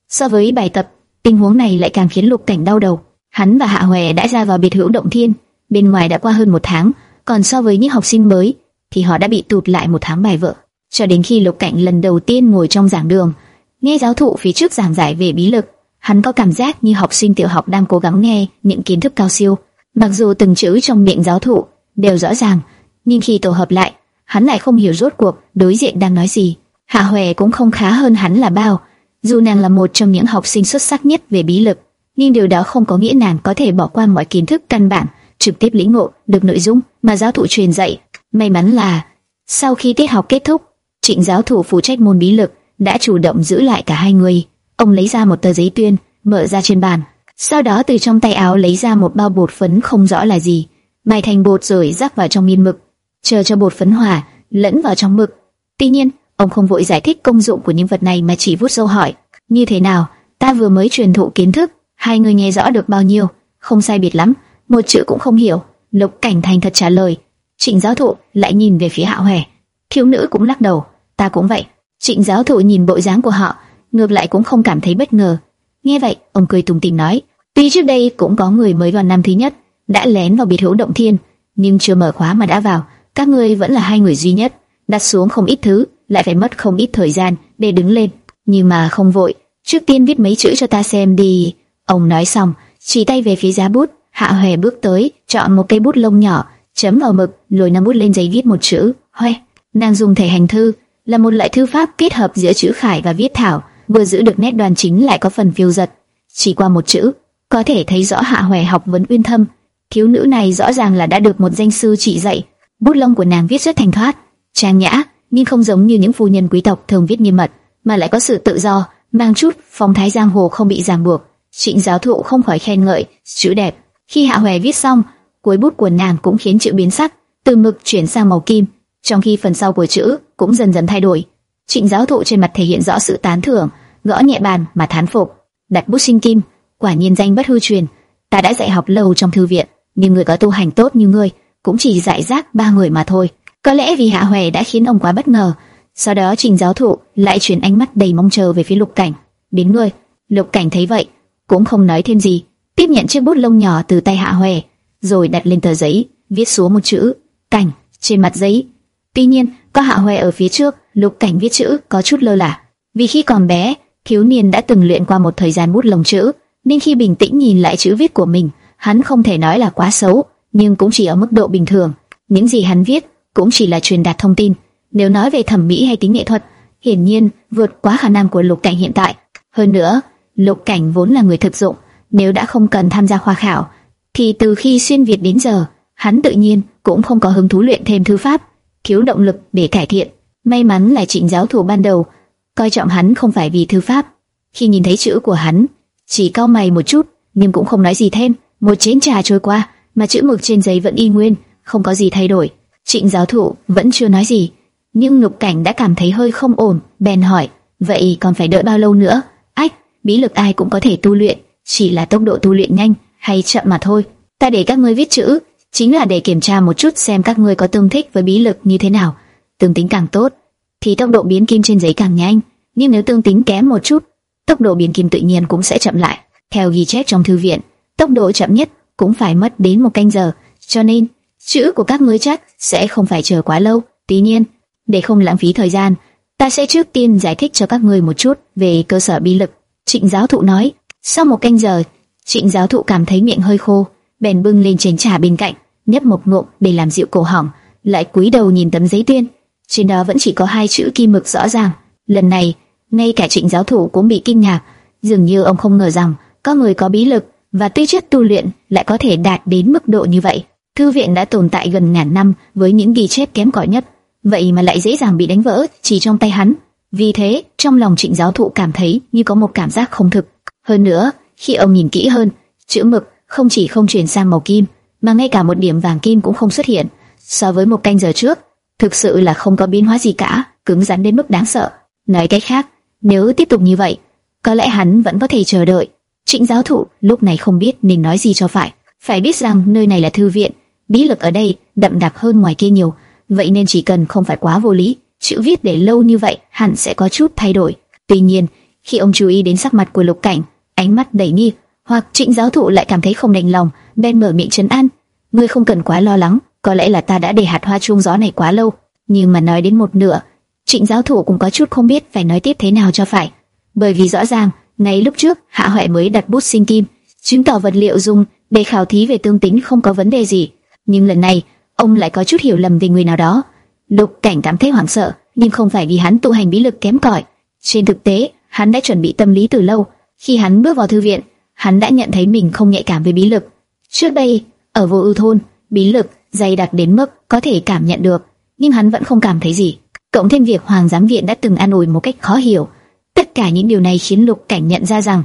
Speaker 1: So với bài tập, tình huống này lại càng khiến Lục Cảnh đau đầu. Hắn và Hạ Hoè đã ra vào biệt hữu động thiên, bên ngoài đã qua hơn một tháng, còn so với những học sinh mới thì họ đã bị tụt lại một tháng bài vở. Cho đến khi Lục Cảnh lần đầu tiên ngồi trong giảng đường, nghe giáo thụ phía trước giảng giải về bí lực, hắn có cảm giác như học sinh tiểu học đang cố gắng nghe những kiến thức cao siêu. Mặc dù từng chữ trong miệng giáo thụ đều rõ ràng, nhưng khi tổ hợp lại, hắn lại không hiểu rốt cuộc đối diện đang nói gì. Hạ Hoè cũng không khá hơn hắn là bao, dù nàng là một trong những học sinh xuất sắc nhất về bí lực, nhưng điều đó không có nghĩa nàng có thể bỏ qua mọi kiến thức căn bản, trực tiếp lĩnh ngộ được nội dung mà giáo thụ truyền dạy. May mắn là sau khi tiết học kết thúc, Trịnh giáo thụ phụ trách môn bí lực đã chủ động giữ lại cả hai người. Ông lấy ra một tờ giấy tuyên, mở ra trên bàn, sau đó từ trong tay áo lấy ra một bao bột phấn không rõ là gì, mài thành bột rồi rắc vào trong miên mực, chờ cho bột phấn hòa lẫn vào trong mực. Tuy nhiên, ông không vội giải thích công dụng của những vật này mà chỉ vuốt sâu hỏi: "Như thế nào? Ta vừa mới truyền thụ kiến thức, hai người nghe rõ được bao nhiêu?" "Không sai biệt lắm, một chữ cũng không hiểu." Lục Cảnh Thành thật trả lời. Trịnh giáo thụ lại nhìn về phía Hạo Hoè, thiếu nữ cũng lắc đầu, "Ta cũng vậy." Trịnh giáo thụ nhìn bộ dáng của họ, ngược lại cũng không cảm thấy bất ngờ. Nghe vậy, ông cười tùng tình nói: "Tuy trước đây cũng có người mới vào năm thứ nhất, đã lén vào biệt hữu động thiên, nhưng chưa mở khóa mà đã vào." các ngươi vẫn là hai người duy nhất, đặt xuống không ít thứ, lại phải mất không ít thời gian để đứng lên, nhưng mà không vội, trước tiên viết mấy chữ cho ta xem đi. Ông nói xong, chỉ tay về phía giá bút, Hạ Hoè bước tới, chọn một cây bút lông nhỏ, chấm vào mực, rồi nắm bút lên giấy viết một chữ, "Hoè." Nàng dùng thể hành thư, là một loại thư pháp kết hợp giữa chữ khải và viết thảo, vừa giữ được nét đoàn chính lại có phần phiêu giật. Chỉ qua một chữ, có thể thấy rõ Hạ Hoè học vấn uyên thâm. Thiếu nữ này rõ ràng là đã được một danh sư chỉ dạy, Bút lông của nàng viết rất thành thoát, trang nhã, nhưng không giống như những phu nhân quý tộc thường viết nghiêm mật, mà lại có sự tự do, mang chút phong thái giang hồ không bị ràng buộc. Trịnh giáo thụ không khỏi khen ngợi, chữ đẹp. Khi Hạ Hoè viết xong, cuối bút của nàng cũng khiến chữ biến sắc, từ mực chuyển sang màu kim, trong khi phần sau của chữ cũng dần dần thay đổi. Trịnh giáo thụ trên mặt thể hiện rõ sự tán thưởng, gõ nhẹ bàn mà thán phục. Đặt bút sinh kim, quả nhiên danh bất hư truyền. Ta đã dạy học lâu trong thư viện, nhưng người có tu hành tốt như ngươi cũng chỉ giải rác ba người mà thôi. Có lẽ vì Hạ Hoè đã khiến ông quá bất ngờ. Sau đó Trình giáo thụ lại chuyển ánh mắt đầy mong chờ về phía Lục Cảnh. Đến ngươi, Lục Cảnh thấy vậy, cũng không nói thêm gì, tiếp nhận chiếc bút lông nhỏ từ tay Hạ Hoè, rồi đặt lên tờ giấy, viết xuống một chữ Cảnh trên mặt giấy. Tuy nhiên, có Hạ Hoè ở phía trước, Lục Cảnh viết chữ có chút lơ là. Vì khi còn bé, thiếu niên đã từng luyện qua một thời gian bút lông chữ, nên khi bình tĩnh nhìn lại chữ viết của mình, hắn không thể nói là quá xấu nhưng cũng chỉ ở mức độ bình thường. Những gì hắn viết cũng chỉ là truyền đạt thông tin. Nếu nói về thẩm mỹ hay tính nghệ thuật, hiển nhiên vượt quá khả năng của Lục Cảnh hiện tại. Hơn nữa, Lục Cảnh vốn là người thực dụng, nếu đã không cần tham gia khoa khảo, thì từ khi xuyên việt đến giờ, hắn tự nhiên cũng không có hứng thú luyện thêm thư pháp, thiếu động lực để cải thiện. May mắn là Trịnh giáo thủ ban đầu coi trọng hắn không phải vì thư pháp. Khi nhìn thấy chữ của hắn, chỉ cau mày một chút, nhưng cũng không nói gì thêm. Một chén trà trôi qua, mà chữ mực trên giấy vẫn y nguyên, không có gì thay đổi. Trịnh giáo thụ vẫn chưa nói gì, nhưng Lục Cảnh đã cảm thấy hơi không ổn, bèn hỏi: "Vậy còn phải đợi bao lâu nữa?" "Ách, bí lực ai cũng có thể tu luyện, chỉ là tốc độ tu luyện nhanh hay chậm mà thôi. Ta để các ngươi viết chữ, chính là để kiểm tra một chút xem các ngươi có tương thích với bí lực như thế nào. Tương tính càng tốt, thì tốc độ biến kim trên giấy càng nhanh, nhưng nếu tương tính kém một chút, tốc độ biến kim tự nhiên cũng sẽ chậm lại. Theo ghi chép trong thư viện, tốc độ chậm nhất cũng phải mất đến một canh giờ, cho nên chữ của các ngươi chắc sẽ không phải chờ quá lâu. Tuy nhiên, để không lãng phí thời gian, ta sẽ trước tiên giải thích cho các ngươi một chút về cơ sở bí lực. Trịnh giáo thụ nói. Sau một canh giờ, Trịnh giáo thụ cảm thấy miệng hơi khô, bèn bưng lên chén trà bên cạnh, nhấp một ngụm để làm dịu cổ họng, lại cúi đầu nhìn tấm giấy tuyên. Trên đó vẫn chỉ có hai chữ kim mực rõ ràng. Lần này, ngay cả Trịnh giáo thụ cũng bị kinh ngạc, dường như ông không ngờ rằng có người có bí lực và tư chất tu luyện lại có thể đạt đến mức độ như vậy. Thư viện đã tồn tại gần ngàn năm với những ghi chép kém cỏi nhất, vậy mà lại dễ dàng bị đánh vỡ chỉ trong tay hắn. Vì thế, trong lòng Trịnh giáo thụ cảm thấy như có một cảm giác không thực. Hơn nữa, khi ông nhìn kỹ hơn, chữ mực không chỉ không chuyển sang màu kim, mà ngay cả một điểm vàng kim cũng không xuất hiện. So với một canh giờ trước, thực sự là không có biến hóa gì cả, cứng rắn đến mức đáng sợ. Nói cách khác, nếu tiếp tục như vậy, có lẽ hắn vẫn có thể chờ đợi. Trịnh giáo thụ lúc này không biết nên nói gì cho phải. Phải biết rằng nơi này là thư viện, bí lực ở đây đậm đặc hơn ngoài kia nhiều, vậy nên chỉ cần không phải quá vô lý, chữ viết để lâu như vậy hẳn sẽ có chút thay đổi. Tuy nhiên, khi ông chú ý đến sắc mặt của Lục Cảnh, ánh mắt đầy nghi, hoặc Trịnh giáo thụ lại cảm thấy không đành lòng, bên mở miệng trấn an, "Ngươi không cần quá lo lắng, có lẽ là ta đã để hạt hoa chuông gió này quá lâu." Nhưng mà nói đến một nửa, Trịnh giáo thụ cũng có chút không biết phải nói tiếp thế nào cho phải, bởi vì rõ ràng, ngay lúc trước Hạ Hoại mới đặt bút sinh kim, chứng tỏ vật liệu dùng để khảo thí về tương tính không có vấn đề gì, nhưng lần này ông lại có chút hiểu lầm về người nào đó. Lục Cảnh cảm thấy hoảng sợ, nhưng không phải vì hắn tu hành bí lực kém cỏi. Trên thực tế, hắn đã chuẩn bị tâm lý từ lâu. Khi hắn bước vào thư viện, hắn đã nhận thấy mình không nhạy cảm với bí lực. Trước đây, ở vô ưu thôn, bí lực dày đặc đến mức có thể cảm nhận được, nhưng hắn vẫn không cảm thấy gì. Cộng thêm việc Hoàng giám viện đã từng an ủi một cách khó hiểu, tất cả những điều này khiến Lục Cảnh nhận ra rằng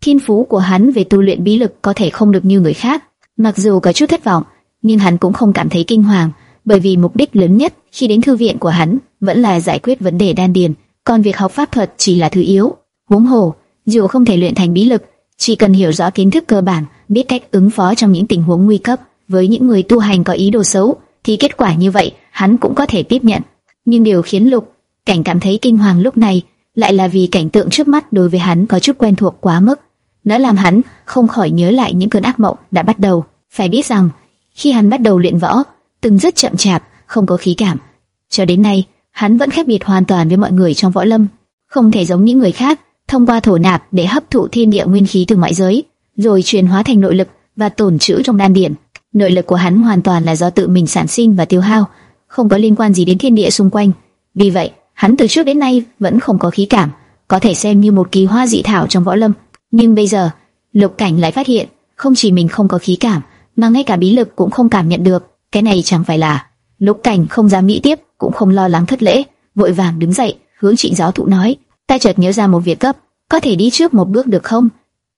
Speaker 1: thiên phú của hắn về tu luyện bí lực có thể không được như người khác. Mặc dù có chút thất vọng, nhưng hắn cũng không cảm thấy kinh hoàng, bởi vì mục đích lớn nhất khi đến thư viện của hắn vẫn là giải quyết vấn đề đan điền, còn việc học pháp thuật chỉ là thứ yếu. Huống hồ, dù không thể luyện thành bí lực, chỉ cần hiểu rõ kiến thức cơ bản, biết cách ứng phó trong những tình huống nguy cấp với những người tu hành có ý đồ xấu, thì kết quả như vậy hắn cũng có thể tiếp nhận. Nhưng điều khiến Lục Cảnh cảm thấy kinh hoàng lúc này lại là vì cảnh tượng trước mắt đối với hắn có chút quen thuộc quá mức. Nó làm hắn không khỏi nhớ lại những cơn ác mộng đã bắt đầu. Phải biết rằng, khi hắn bắt đầu luyện võ, từng rất chậm chạp, không có khí cảm. Cho đến nay, hắn vẫn khác biệt hoàn toàn với mọi người trong võ lâm, không thể giống những người khác, thông qua thổ nạp để hấp thụ thiên địa nguyên khí từ ngoại giới, rồi truyền hóa thành nội lực và tổn trữ trong đan điển. Nội lực của hắn hoàn toàn là do tự mình sản sinh và tiêu hao, không có liên quan gì đến thiên địa xung quanh. Vì vậy, hắn từ trước đến nay vẫn không có khí cảm, có thể xem như một kỳ hoa dị thảo trong võ lâm. Nhưng bây giờ, Lục Cảnh lại phát hiện, không chỉ mình không có khí cảm, mà ngay cả bí lực cũng không cảm nhận được. Cái này chẳng phải là Lục Cảnh không dám mỹ tiếp, cũng không lo lắng thất lễ, vội vàng đứng dậy, hướng Trịnh giáo thụ nói: "Ta chợt nhớ ra một việc cấp, có thể đi trước một bước được không?"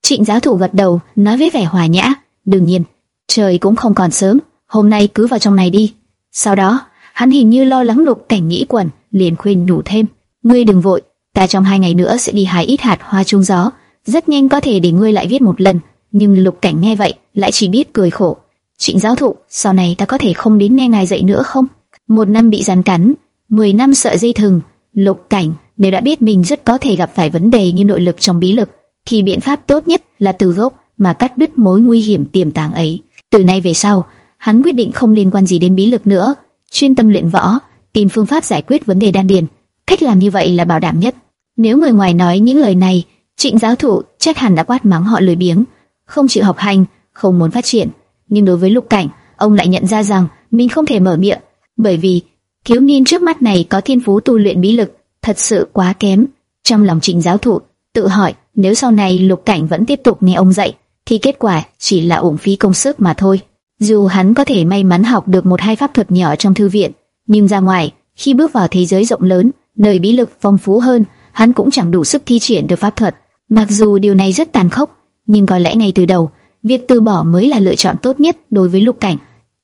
Speaker 1: Trịnh giáo thủ gật đầu, nói với vẻ hòa nhã: "Đương nhiên, trời cũng không còn sớm, hôm nay cứ vào trong này đi." Sau đó, hắn hình như lo lắng Lục Cảnh nghĩ quẩn, liền khuyên nhủ thêm: "Ngươi đừng vội, ta trong hai ngày nữa sẽ đi hái ít hạt hoa trung gió, rất nhanh có thể để ngươi lại viết một lần." Nhưng Lục Cảnh nghe vậy, lại chỉ biết cười khổ. Trịnh giáo thụ, sau này ta có thể không đến nghe ngài dạy nữa không? Một năm bị rắn cắn, mười năm sợi dây thừng. Lục Cảnh nếu đã biết mình rất có thể gặp phải vấn đề như nội lực trong bí lực, thì biện pháp tốt nhất là từ gốc mà cắt đứt mối nguy hiểm tiềm tàng ấy. Từ nay về sau, hắn quyết định không liên quan gì đến bí lực nữa, chuyên tâm luyện võ, tìm phương pháp giải quyết vấn đề đan điền. Cách làm như vậy là bảo đảm nhất. Nếu người ngoài nói những lời này, Trịnh giáo thụ chắc hẳn đã quát mắng họ lười biếng, không chịu học hành, không muốn phát triển. Nhưng đối với Lục Cảnh, ông lại nhận ra rằng mình không thể mở miệng, bởi vì thiếu niên trước mắt này có thiên phú tu luyện bí lực thật sự quá kém. Trong lòng Trịnh giáo thụ tự hỏi, nếu sau này Lục Cảnh vẫn tiếp tục nghe ông dạy, thì kết quả chỉ là uổng phí công sức mà thôi. Dù hắn có thể may mắn học được một hai pháp thuật nhỏ trong thư viện, nhưng ra ngoài, khi bước vào thế giới rộng lớn, nơi bí lực phong phú hơn, hắn cũng chẳng đủ sức thi triển được pháp thuật. Mặc dù điều này rất tàn khốc, nhưng có lẽ ngay từ đầu, việc từ bỏ mới là lựa chọn tốt nhất đối với Lục Cảnh.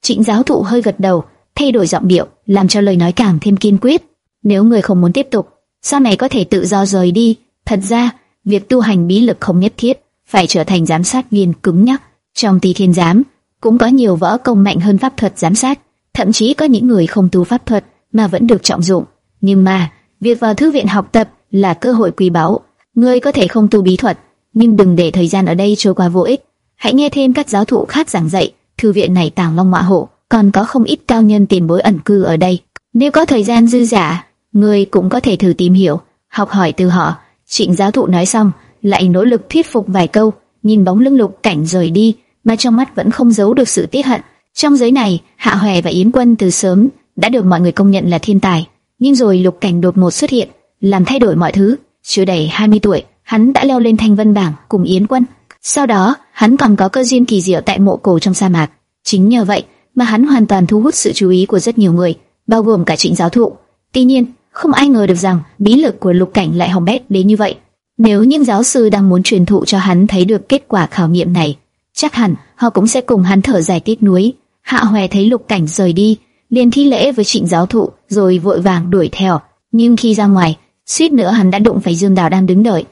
Speaker 1: Trịnh giáo thụ hơi gật đầu, thay đổi giọng điệu, làm cho lời nói càng thêm kiên quyết. Nếu người không muốn tiếp tục, sau này có thể tự do rời đi. Thật ra, việc tu hành bí lực không nhất thiết phải trở thành giám sát viên cứng nhắc. Trong Tỳ Thiên giám cũng có nhiều võ công mạnh hơn pháp thuật giám sát, thậm chí có những người không tu pháp thuật mà vẫn được trọng dụng. Nhưng mà, việc vào thư viện học tập là cơ hội quý báu. Ngươi có thể không tu bí thuật, nhưng đừng để thời gian ở đây trôi qua vô ích. Hãy nghe thêm các giáo thụ khác giảng dạy. Thư viện này tàng long ngọa hổ, còn có không ít cao nhân tiền bối ẩn cư ở đây. Nếu có thời gian dư giả, ngươi cũng có thể thử tìm hiểu, học hỏi từ họ. Trịnh giáo thụ nói xong, lại nỗ lực thuyết phục vài câu, nhìn bóng lưng lục cảnh rời đi, mà trong mắt vẫn không giấu được sự tiếc hận. Trong giới này, Hạ Hoè và Yến Quân từ sớm đã được mọi người công nhận là thiên tài, nhưng rồi lục cảnh đột ngột xuất hiện, làm thay đổi mọi thứ. Chưa đầy 20 tuổi, hắn đã leo lên thanh vân bảng cùng Yến Quân. Sau đó, hắn còn có cơ duyên kỳ diệu tại mộ cổ trong sa mạc. Chính nhờ vậy mà hắn hoàn toàn thu hút sự chú ý của rất nhiều người, bao gồm cả trịnh giáo thụ. Tuy nhiên, không ai ngờ được rằng bí lực của lục cảnh lại hỏng bét đến như vậy. Nếu những giáo sư đang muốn truyền thụ cho hắn thấy được kết quả khảo nghiệm này, chắc hẳn họ cũng sẽ cùng hắn thở dài tiếc nuối. Hạ Hoè thấy lục cảnh rời đi, liền thi lễ với trịnh giáo thụ, rồi vội vàng đuổi theo. Nhưng khi ra ngoài, suýt nữa hắn đã đụng phải Dương Đào đang đứng đợi.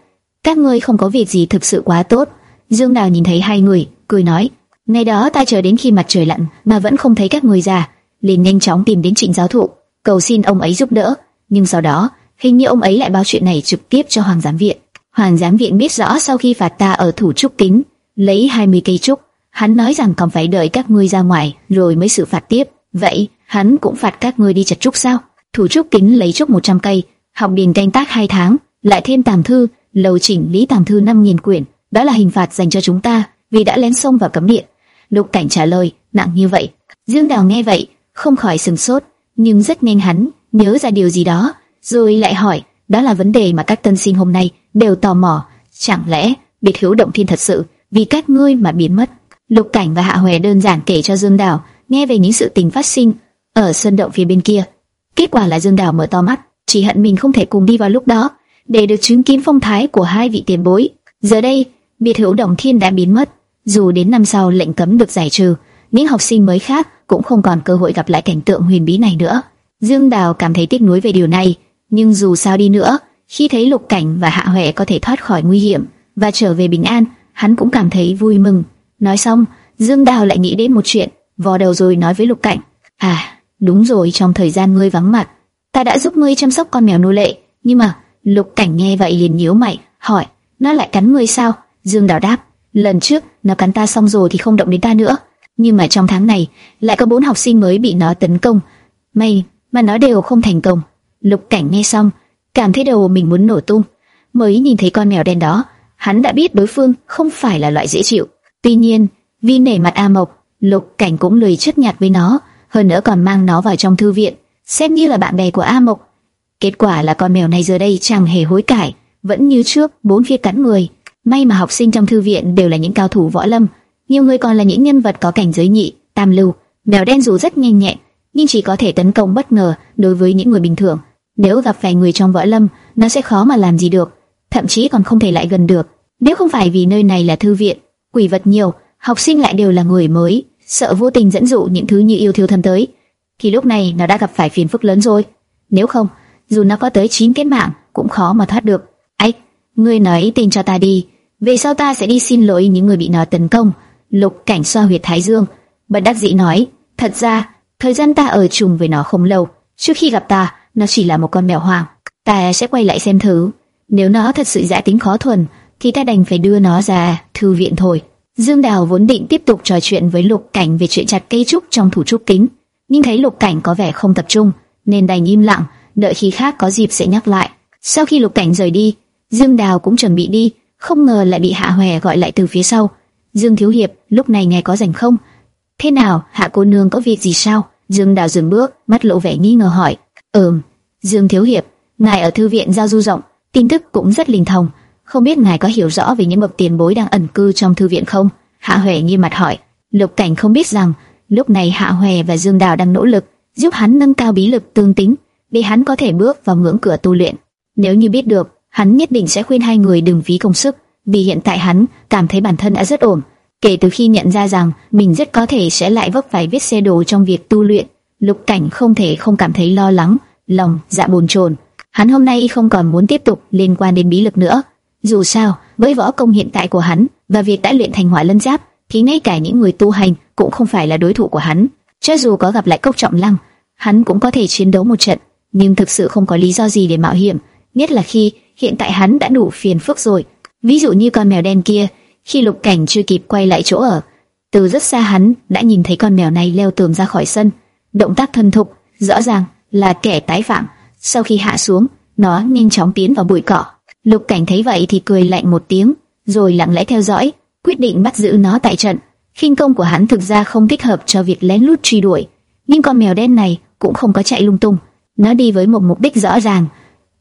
Speaker 1: Các ngươi không có việc gì thực sự quá tốt. Dương Đào nhìn thấy hai người, cười nói: Ngày đó ta chờ đến khi mặt trời lặn mà vẫn không thấy các người già, liền nhanh chóng tìm đến Trịnh giáo thụ, cầu xin ông ấy giúp đỡ. Nhưng sau đó, hình như ông ấy lại báo chuyện này trực tiếp cho Hoàng giám viện. Hoàng giám viện biết rõ sau khi phạt ta ở thủ trúc kính lấy 20 cây trúc, hắn nói rằng còn phải đợi các ngươi ra ngoài rồi mới xử phạt tiếp. Vậy, hắn cũng phạt các ngươi đi chặt trúc sao? Thủ trúc kính lấy trúc 100 cây, học điền canh tác 2 tháng, lại thêm tàng thư, lầu chỉnh lý tàng thư 5.000 quyển, đó là hình phạt dành cho chúng ta vì đã lén xông vào cấm địa. Lục Cảnh trả lời, nặng như vậy. Dương Đào nghe vậy, không khỏi sừng sốt, nhưng rất nhanh hắn nhớ ra điều gì đó, rồi lại hỏi, đó là vấn đề mà các tân sinh hôm nay đều tò mò, chẳng lẽ biệt hữu động thiên thật sự vì các ngươi mà biến mất? Lục Cảnh và Hạ Hoè đơn giản kể cho Dương Đào nghe về những sự tình phát sinh ở sân động phía bên kia. Kết quả là Dương Đào mở to mắt, chỉ hận mình không thể cùng đi vào lúc đó để được chứng kiến phong thái của hai vị tiền bối. Giờ đây, biệt hữu động thiên đã biến mất, dù đến năm sau lệnh cấm được giải trừ, những học sinh mới khác cũng không còn cơ hội gặp lại cảnh tượng huyền bí này nữa. Dương Đào cảm thấy tiếc nuối về điều này, nhưng dù sao đi nữa, khi thấy Lục Cảnh và Hạ Huệ có thể thoát khỏi nguy hiểm và trở về bình an, hắn cũng cảm thấy vui mừng. Nói xong, Dương Đào lại nghĩ đến một chuyện, vò đầu rồi nói với Lục Cảnh: "À, đúng rồi, trong thời gian ngươi vắng mặt, ta đã giúp ngươi chăm sóc con mèo nô lệ, nhưng mà..." Lục Cảnh nghe vậy liền nhíu mày, hỏi: "Nó lại cắn ngươi sao?" Dương Đào đáp: Lần trước nó cắn ta xong rồi thì không động đến ta nữa, nhưng mà trong tháng này lại có bốn học sinh mới bị nó tấn công. May mà nó đều không thành công. Lục Cảnh nghe xong, cảm thấy đầu mình muốn nổ tung. Mới nhìn thấy con mèo đen đó, hắn đã biết đối phương không phải là loại dễ chịu. Tuy nhiên, vì nể mặt A Mộc, Lục Cảnh cũng lười chất nhạt với nó, hơn nữa còn mang nó vào trong thư viện, xem như là bạn bè của A Mộc. Kết quả là con mèo này giờ đây chẳng hề hối cải, vẫn như trước bốn phía cắn người. May mà học sinh trong thư viện đều là những cao thủ võ lâm, nhiều người còn là những nhân vật có cảnh giới nhị, tam lưu. Mèo đen dù rất nhanh nhẹn, nhưng chỉ có thể tấn công bất ngờ đối với những người bình thường. Nếu gặp phải người trong võ lâm, nó sẽ khó mà làm gì được, thậm chí còn không thể lại gần được. Nếu không phải vì nơi này là thư viện, quỷ vật nhiều, học sinh lại đều là người mới, sợ vô tình dẫn dụ những thứ như yêu thiêu thân tới, thì lúc này nó đã gặp phải phiền phức lớn rồi. Nếu không, dù nó có tới 9 cái mạng cũng khó mà thoát được. Ách, ngươi nói tin cho ta đi, về sau ta sẽ đi xin lỗi những người bị nó tấn công. Lục cảnh xoa huyệt thái dương, bất đắc dĩ nói, thật ra thời gian ta ở chung với nó không lâu, trước khi gặp ta, nó chỉ là một con mèo hoang. Ta sẽ quay lại xem thử, nếu nó thật sự giả tính khó thuần, thì ta đành phải đưa nó ra thư viện thôi. Dương Đào vốn định tiếp tục trò chuyện với Lục Cảnh về chuyện chặt cây trúc trong thủ trúc kính, nhưng thấy Lục Cảnh có vẻ không tập trung, nên đành im lặng, đợi khi khác có dịp sẽ nhắc lại. Sau khi Lục Cảnh rời đi, Dương Đào cũng chuẩn bị đi, không ngờ lại bị Hạ Hoè gọi lại từ phía sau. Dương Thiếu Hiệp, lúc này nghe có rảnh không? Thế nào, Hạ cô nương có việc gì sao? Dương Đào dừng bước, mắt lộ vẻ nghi ngờ hỏi. Ừm, Dương Thiếu Hiệp, ngài ở thư viện giao du rộng, tin tức cũng rất linh thông. Không biết ngài có hiểu rõ về những bậc tiền bối đang ẩn cư trong thư viện không? Hạ Hoè nghi mặt hỏi. Lục Cảnh không biết rằng lúc này Hạ Hoè và Dương Đào đang nỗ lực giúp hắn nâng cao bí lực tương tính, để hắn có thể bước vào ngưỡng cửa tu luyện. Nếu như biết được hắn nhất định sẽ khuyên hai người đừng phí công sức, vì hiện tại hắn cảm thấy bản thân đã rất ổn. Kể từ khi nhận ra rằng mình rất có thể sẽ lại vấp phải vết xe đổ trong việc tu luyện, Lục Cảnh không thể không cảm thấy lo lắng, lòng dạ bồn chồn. Hắn hôm nay không còn muốn tiếp tục liên quan đến bí lực nữa. Dù sao, với võ công hiện tại của hắn và việc đã luyện thành hỏa lân giáp, thì ngay cả những người tu hành cũng không phải là đối thủ của hắn. Cho dù có gặp lại Cốc Trọng Lăng, hắn cũng có thể chiến đấu một trận, nhưng thực sự không có lý do gì để mạo hiểm, nhất là khi hiện tại hắn đã đủ phiền phức rồi. Ví dụ như con mèo đen kia, khi Lục Cảnh chưa kịp quay lại chỗ ở, từ rất xa hắn đã nhìn thấy con mèo này leo tường ra khỏi sân, động tác thân thục, rõ ràng là kẻ tái phạm. Sau khi hạ xuống, nó nhanh chóng tiến vào bụi cỏ. Lục Cảnh thấy vậy thì cười lạnh một tiếng, rồi lặng lẽ theo dõi, quyết định bắt giữ nó tại trận. Khinh công của hắn thực ra không thích hợp cho việc lén lút truy đuổi, nhưng con mèo đen này cũng không có chạy lung tung, nó đi với một mục đích rõ ràng,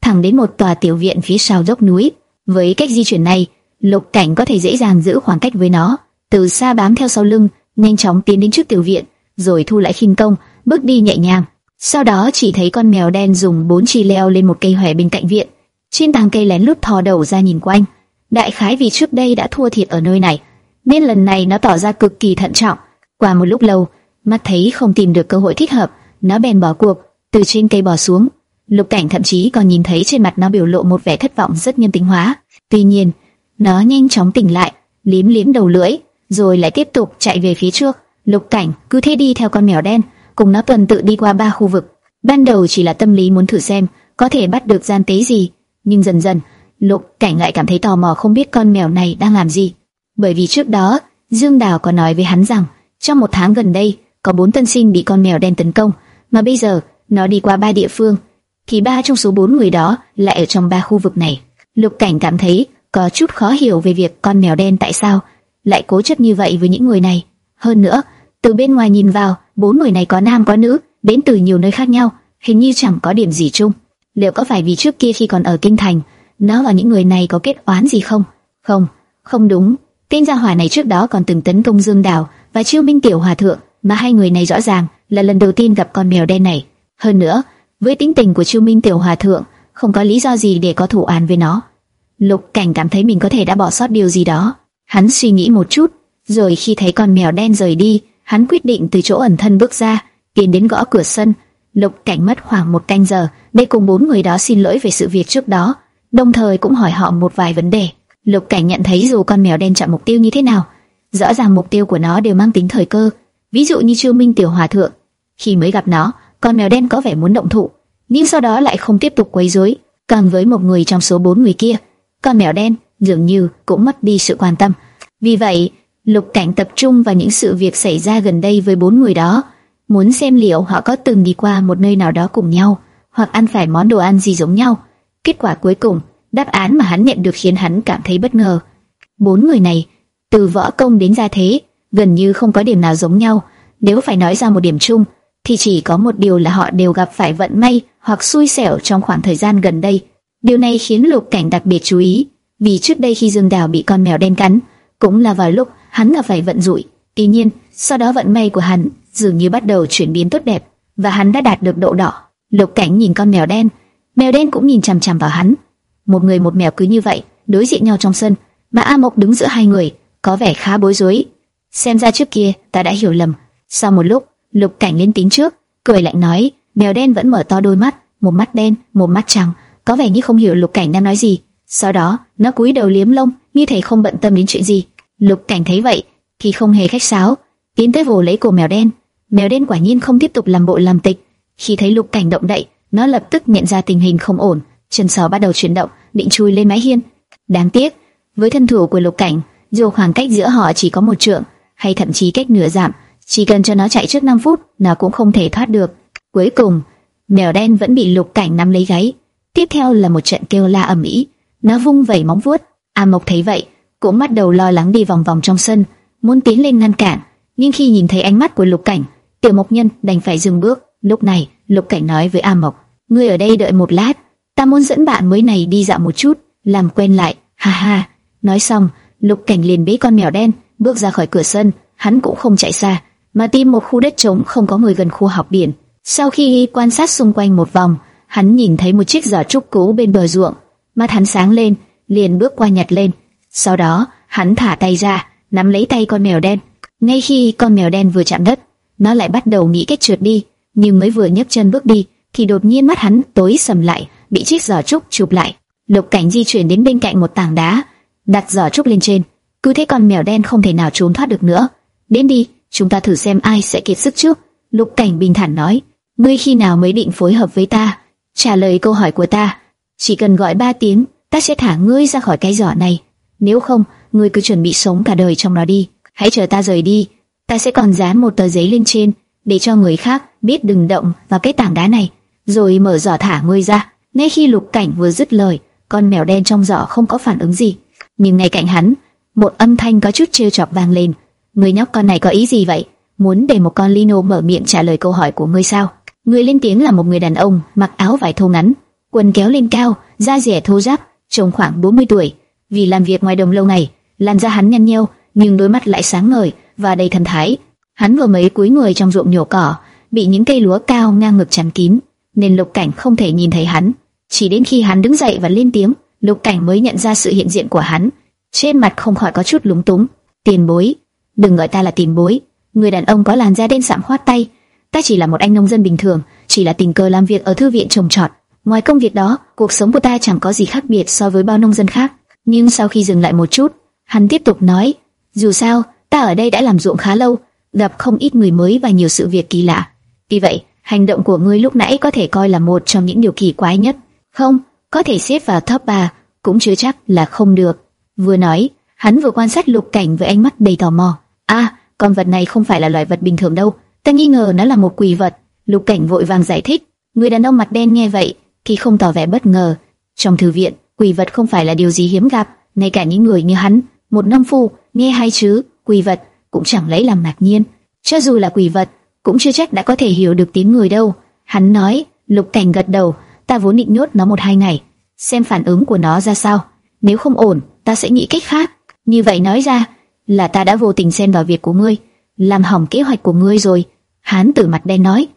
Speaker 1: thẳng đến một tòa tiểu viện phía sau dốc núi. Với cách di chuyển này, Lục Cảnh có thể dễ dàng giữ khoảng cách với nó, từ xa bám theo sau lưng, nhanh chóng tiến đến trước tiểu viện, rồi thu lại khinh công, bước đi nhẹ nhàng. Sau đó chỉ thấy con mèo đen dùng bốn chi leo lên một cây hòe bên cạnh viện, trên tàng cây lén lút thò đầu ra nhìn quanh. Đại khái vì trước đây đã thua thiệt ở nơi này, nên lần này nó tỏ ra cực kỳ thận trọng. Qua một lúc lâu, mắt thấy không tìm được cơ hội thích hợp, nó bèn bỏ cuộc, từ trên cây bò xuống. Lục Cảnh thậm chí còn nhìn thấy trên mặt nó biểu lộ một vẻ thất vọng rất nhân tính hóa. Tuy nhiên, nó nhanh chóng tỉnh lại, liếm liếm đầu lưỡi, rồi lại tiếp tục chạy về phía trước. Lục Cảnh cứ thế đi theo con mèo đen, cùng nó tuần tự đi qua ba khu vực. Ban đầu chỉ là tâm lý muốn thử xem có thể bắt được gian tế gì, nhưng dần dần, Lục Cảnh lại cảm thấy tò mò không biết con mèo này đang làm gì. Bởi vì trước đó, Dương Đào có nói với hắn rằng, trong một tháng gần đây, có bốn tân sinh bị con mèo đen tấn công, mà bây giờ nó đi qua ba địa phương, thì ba trong số bốn người đó lại ở trong ba khu vực này. Lục Cảnh cảm thấy có chút khó hiểu về việc con mèo đen tại sao lại cố chấp như vậy với những người này. Hơn nữa, từ bên ngoài nhìn vào, bốn người này có nam có nữ, đến từ nhiều nơi khác nhau, hình như chẳng có điểm gì chung. Liệu có phải vì trước kia khi còn ở kinh thành, nó và những người này có kết oán gì không? Không, không đúng. Tên gia hỏa này trước đó còn từng tấn công Dương Đào và chiêu minh tiểu hòa thượng, mà hai người này rõ ràng là lần đầu tiên gặp con mèo đen này. Hơn nữa, với tính tình của chiêu minh tiểu hòa thượng, không có lý do gì để có thủ án với nó. Lục Cảnh cảm thấy mình có thể đã bỏ sót điều gì đó. Hắn suy nghĩ một chút, rồi khi thấy con mèo đen rời đi, hắn quyết định từ chỗ ẩn thân bước ra, tiến đến gõ cửa sân. Lục Cảnh mất khoảng một canh giờ để cùng bốn người đó xin lỗi về sự việc trước đó, đồng thời cũng hỏi họ một vài vấn đề. Lục Cảnh nhận thấy dù con mèo đen chọn mục tiêu như thế nào, rõ ràng mục tiêu của nó đều mang tính thời cơ. Ví dụ như Trương Minh Tiểu Hòa Thượng, khi mới gặp nó, con mèo đen có vẻ muốn động thủ, nhưng sau đó lại không tiếp tục quấy rối. càng với một người trong số bốn người kia, con mèo đen dường như cũng mất đi sự quan tâm. Vì vậy, Lục Cảnh tập trung vào những sự việc xảy ra gần đây với bốn người đó, muốn xem liệu họ có từng đi qua một nơi nào đó cùng nhau, hoặc ăn phải món đồ ăn gì giống nhau. Kết quả cuối cùng, đáp án mà hắn nhận được khiến hắn cảm thấy bất ngờ. Bốn người này, từ võ công đến gia thế, gần như không có điểm nào giống nhau. Nếu phải nói ra một điểm chung, thì chỉ có một điều là họ đều gặp phải vận may hoặc xui xẻo trong khoảng thời gian gần đây. Điều này khiến Lục Cảnh đặc biệt chú ý, vì trước đây khi Dương Đào bị con mèo đen cắn, cũng là vào lúc hắn gặp phải vận rủi. Tuy nhiên, sau đó vận may của hắn dường như bắt đầu chuyển biến tốt đẹp, và hắn đã đạt được độ đỏ. Lục Cảnh nhìn con mèo đen, mèo đen cũng nhìn chằm chằm vào hắn. Một người một mèo cứ như vậy, đối diện nhau trong sân, mà A Mộc đứng giữa hai người, có vẻ khá bối rối. Xem ra trước kia ta đã hiểu lầm. Sau một lúc, Lục Cảnh lên tiếng trước, cười lạnh nói, mèo đen vẫn mở to đôi mắt, một mắt đen, một mắt trắng, có vẻ như không hiểu Lục Cảnh đang nói gì. Sau đó, nó cúi đầu liếm lông, như thể không bận tâm đến chuyện gì. Lục Cảnh thấy vậy, thì không hề khách sáo, tiến tới vồ lấy cổ mèo đen. Mèo đen quả nhiên không tiếp tục làm bộ làm tịch. Khi thấy Lục Cảnh động đậy, nó lập tức nhận ra tình hình không ổn, chân sò bắt đầu chuyển động, định chui lên mái hiên. Đáng tiếc, với thân thủ của Lục Cảnh, dù khoảng cách giữa họ chỉ có một trượng, hay thậm chí cách nửa giảm, chỉ cần cho nó chạy trước 5 phút, nó cũng không thể thoát được. Cuối cùng, mèo đen vẫn bị Lục Cảnh nắm lấy gáy. Tiếp theo là một trận kêu la ầm ĩ, nó vung vẩy móng vuốt. A Mộc thấy vậy, cũng bắt đầu lo lắng đi vòng vòng trong sân, muốn tiến lên ngăn cản, nhưng khi nhìn thấy ánh mắt của Lục Cảnh, Tiểu Mộc Nhân đành phải dừng bước. Lúc này, Lục Cảnh nói với A Mộc: "Ngươi ở đây đợi một lát, ta muốn dẫn bạn mới này đi dạo một chút, làm quen lại." Ha ha. Nói xong, Lục Cảnh liền bế con mèo đen, bước ra khỏi cửa sân, hắn cũng không chạy xa, mà tìm một khu đất trống không có người gần khu học biển. Sau khi quan sát xung quanh một vòng, hắn nhìn thấy một chiếc giỏ trúc cũ bên bờ ruộng, mắt hắn sáng lên, liền bước qua nhặt lên. Sau đó, hắn thả tay ra, nắm lấy tay con mèo đen. Ngay khi con mèo đen vừa chạm đất, nó lại bắt đầu nghĩ cách trượt đi, nhưng mới vừa nhấc chân bước đi, thì đột nhiên mắt hắn tối sầm lại, bị chiếc giỏ trúc chụp lại. Lục Cảnh di chuyển đến bên cạnh một tảng đá, đặt giỏ trúc lên trên. Cứ thế con mèo đen không thể nào trốn thoát được nữa. Đến đi, chúng ta thử xem ai sẽ kiệt sức trước. Lục Cảnh bình thản nói, ngươi khi nào mới định phối hợp với ta? Trả lời câu hỏi của ta, chỉ cần gọi ba tiếng, ta sẽ thả ngươi ra khỏi cái giỏ này. Nếu không, ngươi cứ chuẩn bị sống cả đời trong nó đi. Hãy chờ ta rời đi, ta sẽ còn dán một tờ giấy lên trên để cho người khác biết đừng động vào cái tảng đá này, rồi mở giỏ thả ngươi ra. Ngay khi Lục Cảnh vừa dứt lời, con mèo đen trong giỏ không có phản ứng gì, nhưng ngay cạnh hắn, một âm thanh có chút trêu chọc vang lên. Người nhóc con này có ý gì vậy? Muốn để một con lino mở miệng trả lời câu hỏi của ngươi sao? Người lên tiếng là một người đàn ông mặc áo vải thô ngắn, quần kéo lên cao, da rẻ thô ráp, trông khoảng 40 tuổi. vì làm việc ngoài đồng lâu ngày, làn da hắn nhăn nheo, nhưng đôi mắt lại sáng ngời và đầy thần thái. Hắn vừa mới cúi người trong ruộng nhổ cỏ, bị những cây lúa cao ngang ngực chắn kín, nên Lục Cảnh không thể nhìn thấy hắn. Chỉ đến khi hắn đứng dậy và lên tiếng, Lục Cảnh mới nhận ra sự hiện diện của hắn. Trên mặt không khỏi có chút lúng túng. Tiền bối, đừng gọi ta là tiền bối. Người đàn ông có làn da đen sạm khoát tay. Ta chỉ là một anh nông dân bình thường, chỉ là tình cờ làm việc ở thư viện trồng trọt. Ngoài công việc đó, cuộc sống của ta chẳng có gì khác biệt so với bao nông dân khác. Nhưng sau khi dừng lại một chút, hắn tiếp tục nói, dù sao, ta ở đây đã làm ruộng khá lâu, gặp không ít người mới và nhiều sự việc kỳ lạ. Vì vậy, hành động của ngươi lúc nãy có thể coi là một trong những điều kỳ quái nhất. Không, có thể xếp vào top 3, cũng chưa chắc là không được. Vừa nói, hắn vừa quan sát lục cảnh với ánh mắt đầy tò mò. À, con vật này không phải là loài vật bình thường đâu, ta nghi ngờ nó là một quỷ vật. Lục cảnh vội vàng giải thích. Người đàn ông mặt đen nghe vậy, thì không tỏ vẻ bất ngờ. Trong thư viện, quỷ vật không phải là điều gì hiếm gặp, ngay cả những người như hắn, một nông phu, nghe hai chứ, quỷ vật cũng chẳng lấy làm ngạc nhiên. Cho dù là quỷ vật, cũng chưa chắc đã có thể hiểu được tiếng người đâu. Hắn nói, Lục Cảnh gật đầu, ta vốn định nhốt nó một hai ngày, xem phản ứng của nó ra sao. Nếu không ổn, ta sẽ nghĩ cách khác. Như vậy nói ra, là ta đã vô tình xen vào việc của ngươi, làm hỏng kế hoạch của ngươi rồi. Hán tử mặt đen nói,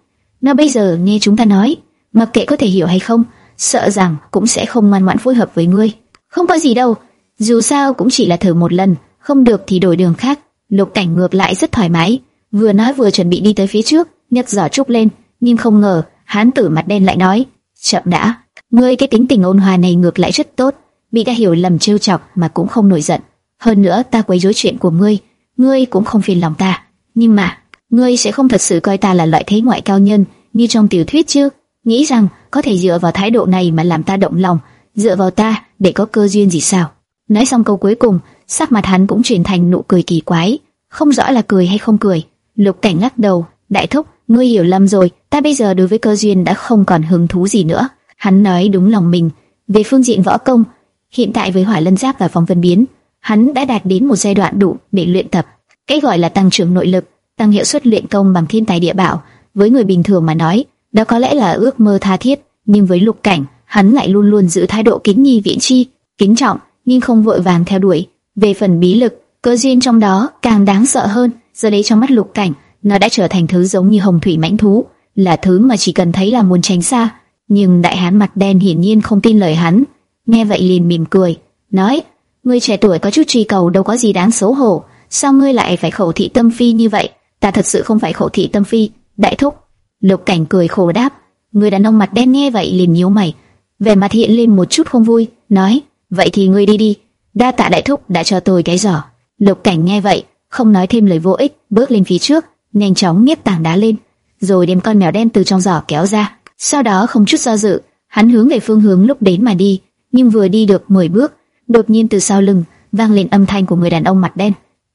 Speaker 1: nó bây giờ nghe chúng ta nói, mặc kệ có thể hiểu hay không, sợ rằng cũng sẽ không ngoan ngoãn phối hợp với ngươi. Không có gì đâu, dù sao cũng chỉ là thử một lần, không được thì đổi đường khác. Lục Cảnh ngược lại rất thoải mái, vừa nói vừa chuẩn bị đi tới phía trước, nhấc giỏ trúc lên, nhưng không ngờ, hán tử mặt đen lại nói, chậm đã, ngươi cái tính tình ôn hòa này ngược lại rất tốt, bị ta hiểu lầm trêu chọc mà cũng không nổi giận. Hơn nữa ta quấy rối chuyện của ngươi, ngươi cũng không phiền lòng ta, nhưng mà ngươi sẽ không thật sự coi ta là loại thế ngoại cao nhân như trong tiểu thuyết chứ? Nghĩ rằng có thể dựa vào thái độ này mà làm ta động lòng, dựa vào ta để có cơ duyên gì sao? Nói xong câu cuối cùng, sắc mặt hắn cũng chuyển thành nụ cười kỳ quái, không rõ là cười hay không cười. Lục Cảnh lắc đầu, đại thúc, ngươi hiểu lầm rồi, ta bây giờ đối với cơ duyên đã không còn hứng thú gì nữa. Hắn nói đúng lòng mình, về phương diện võ công, hiện tại với hỏa lân giáp và phong vân biến, hắn đã đạt đến một giai đoạn đủ để luyện tập. Cái gọi là tăng trưởng nội lực, tăng hiệu suất luyện công bằng thiên tài địa bảo, với người bình thường mà nói, đó có lẽ là ước mơ tha thiết, nhưng với Lục Cảnh, hắn lại luôn luôn giữ thái độ kính nhi viễn chi, kính trọng, nhưng không vội vàng theo đuổi. Về phần bí lực, cơ duyên trong đó càng đáng sợ hơn. Giờ đây trong mắt Lục Cảnh, nó đã trở thành thứ giống như hồng thủy mãnh thú, là thứ mà chỉ cần thấy là muốn tránh xa. Nhưng đại hán mặt đen hiển nhiên không tin lời hắn, nghe vậy liền mỉm cười, nói: ngươi trẻ tuổi có chút truy cầu đâu có gì đáng xấu hổ, sao ngươi lại phải khẩu thị tâm phi như vậy? Ta thật sự không phải khẩu thị tâm phi, đại thúc. Lục Cảnh cười khổ đáp, người đàn ông mặt đen nghe vậy liền nhíu mày, vẻ mặt hiện lên một chút không vui, nói: vậy thì ngươi đi đi, đa tạ đại thúc đã cho tôi cái giỏ. Lục Cảnh nghe vậy, không nói thêm lời vô ích, bước lên phía trước, nhanh chóng nhét tảng đá lên, rồi đem con mèo đen từ trong giỏ kéo ra. Sau đó không chút do dự, hắn hướng về phương hướng lúc đến mà đi, nhưng vừa đi được 10 bước, đột nhiên từ sau lưng vang lên âm thanh của người đàn ông mặt đen.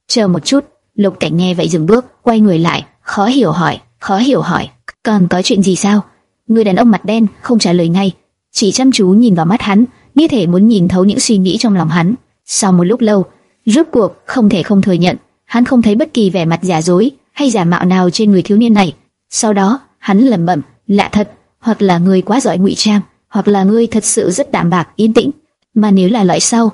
Speaker 1: Chờ một chút, Lục Cảnh nghe vậy dừng bước, quay người lại, khó hiểu hỏi, khó hiểu hỏi, còn có chuyện gì sao? Người đàn ông mặt đen không trả lời ngay, chỉ chăm chú nhìn vào mắt hắn, như thể muốn nhìn thấu những suy nghĩ trong lòng hắn. Sau một lúc lâu, rốt cuộc không thể không thừa nhận, hắn không thấy bất kỳ vẻ mặt giả dối hay giả mạo nào trên người thiếu niên này. Sau đó, hắn lẩm bẩm, lạ thật, hoặc là người quá giỏi ngụy trang, hoặc là người thật sự rất đạm bạc, yên tĩnh. Mà nếu là loại sau,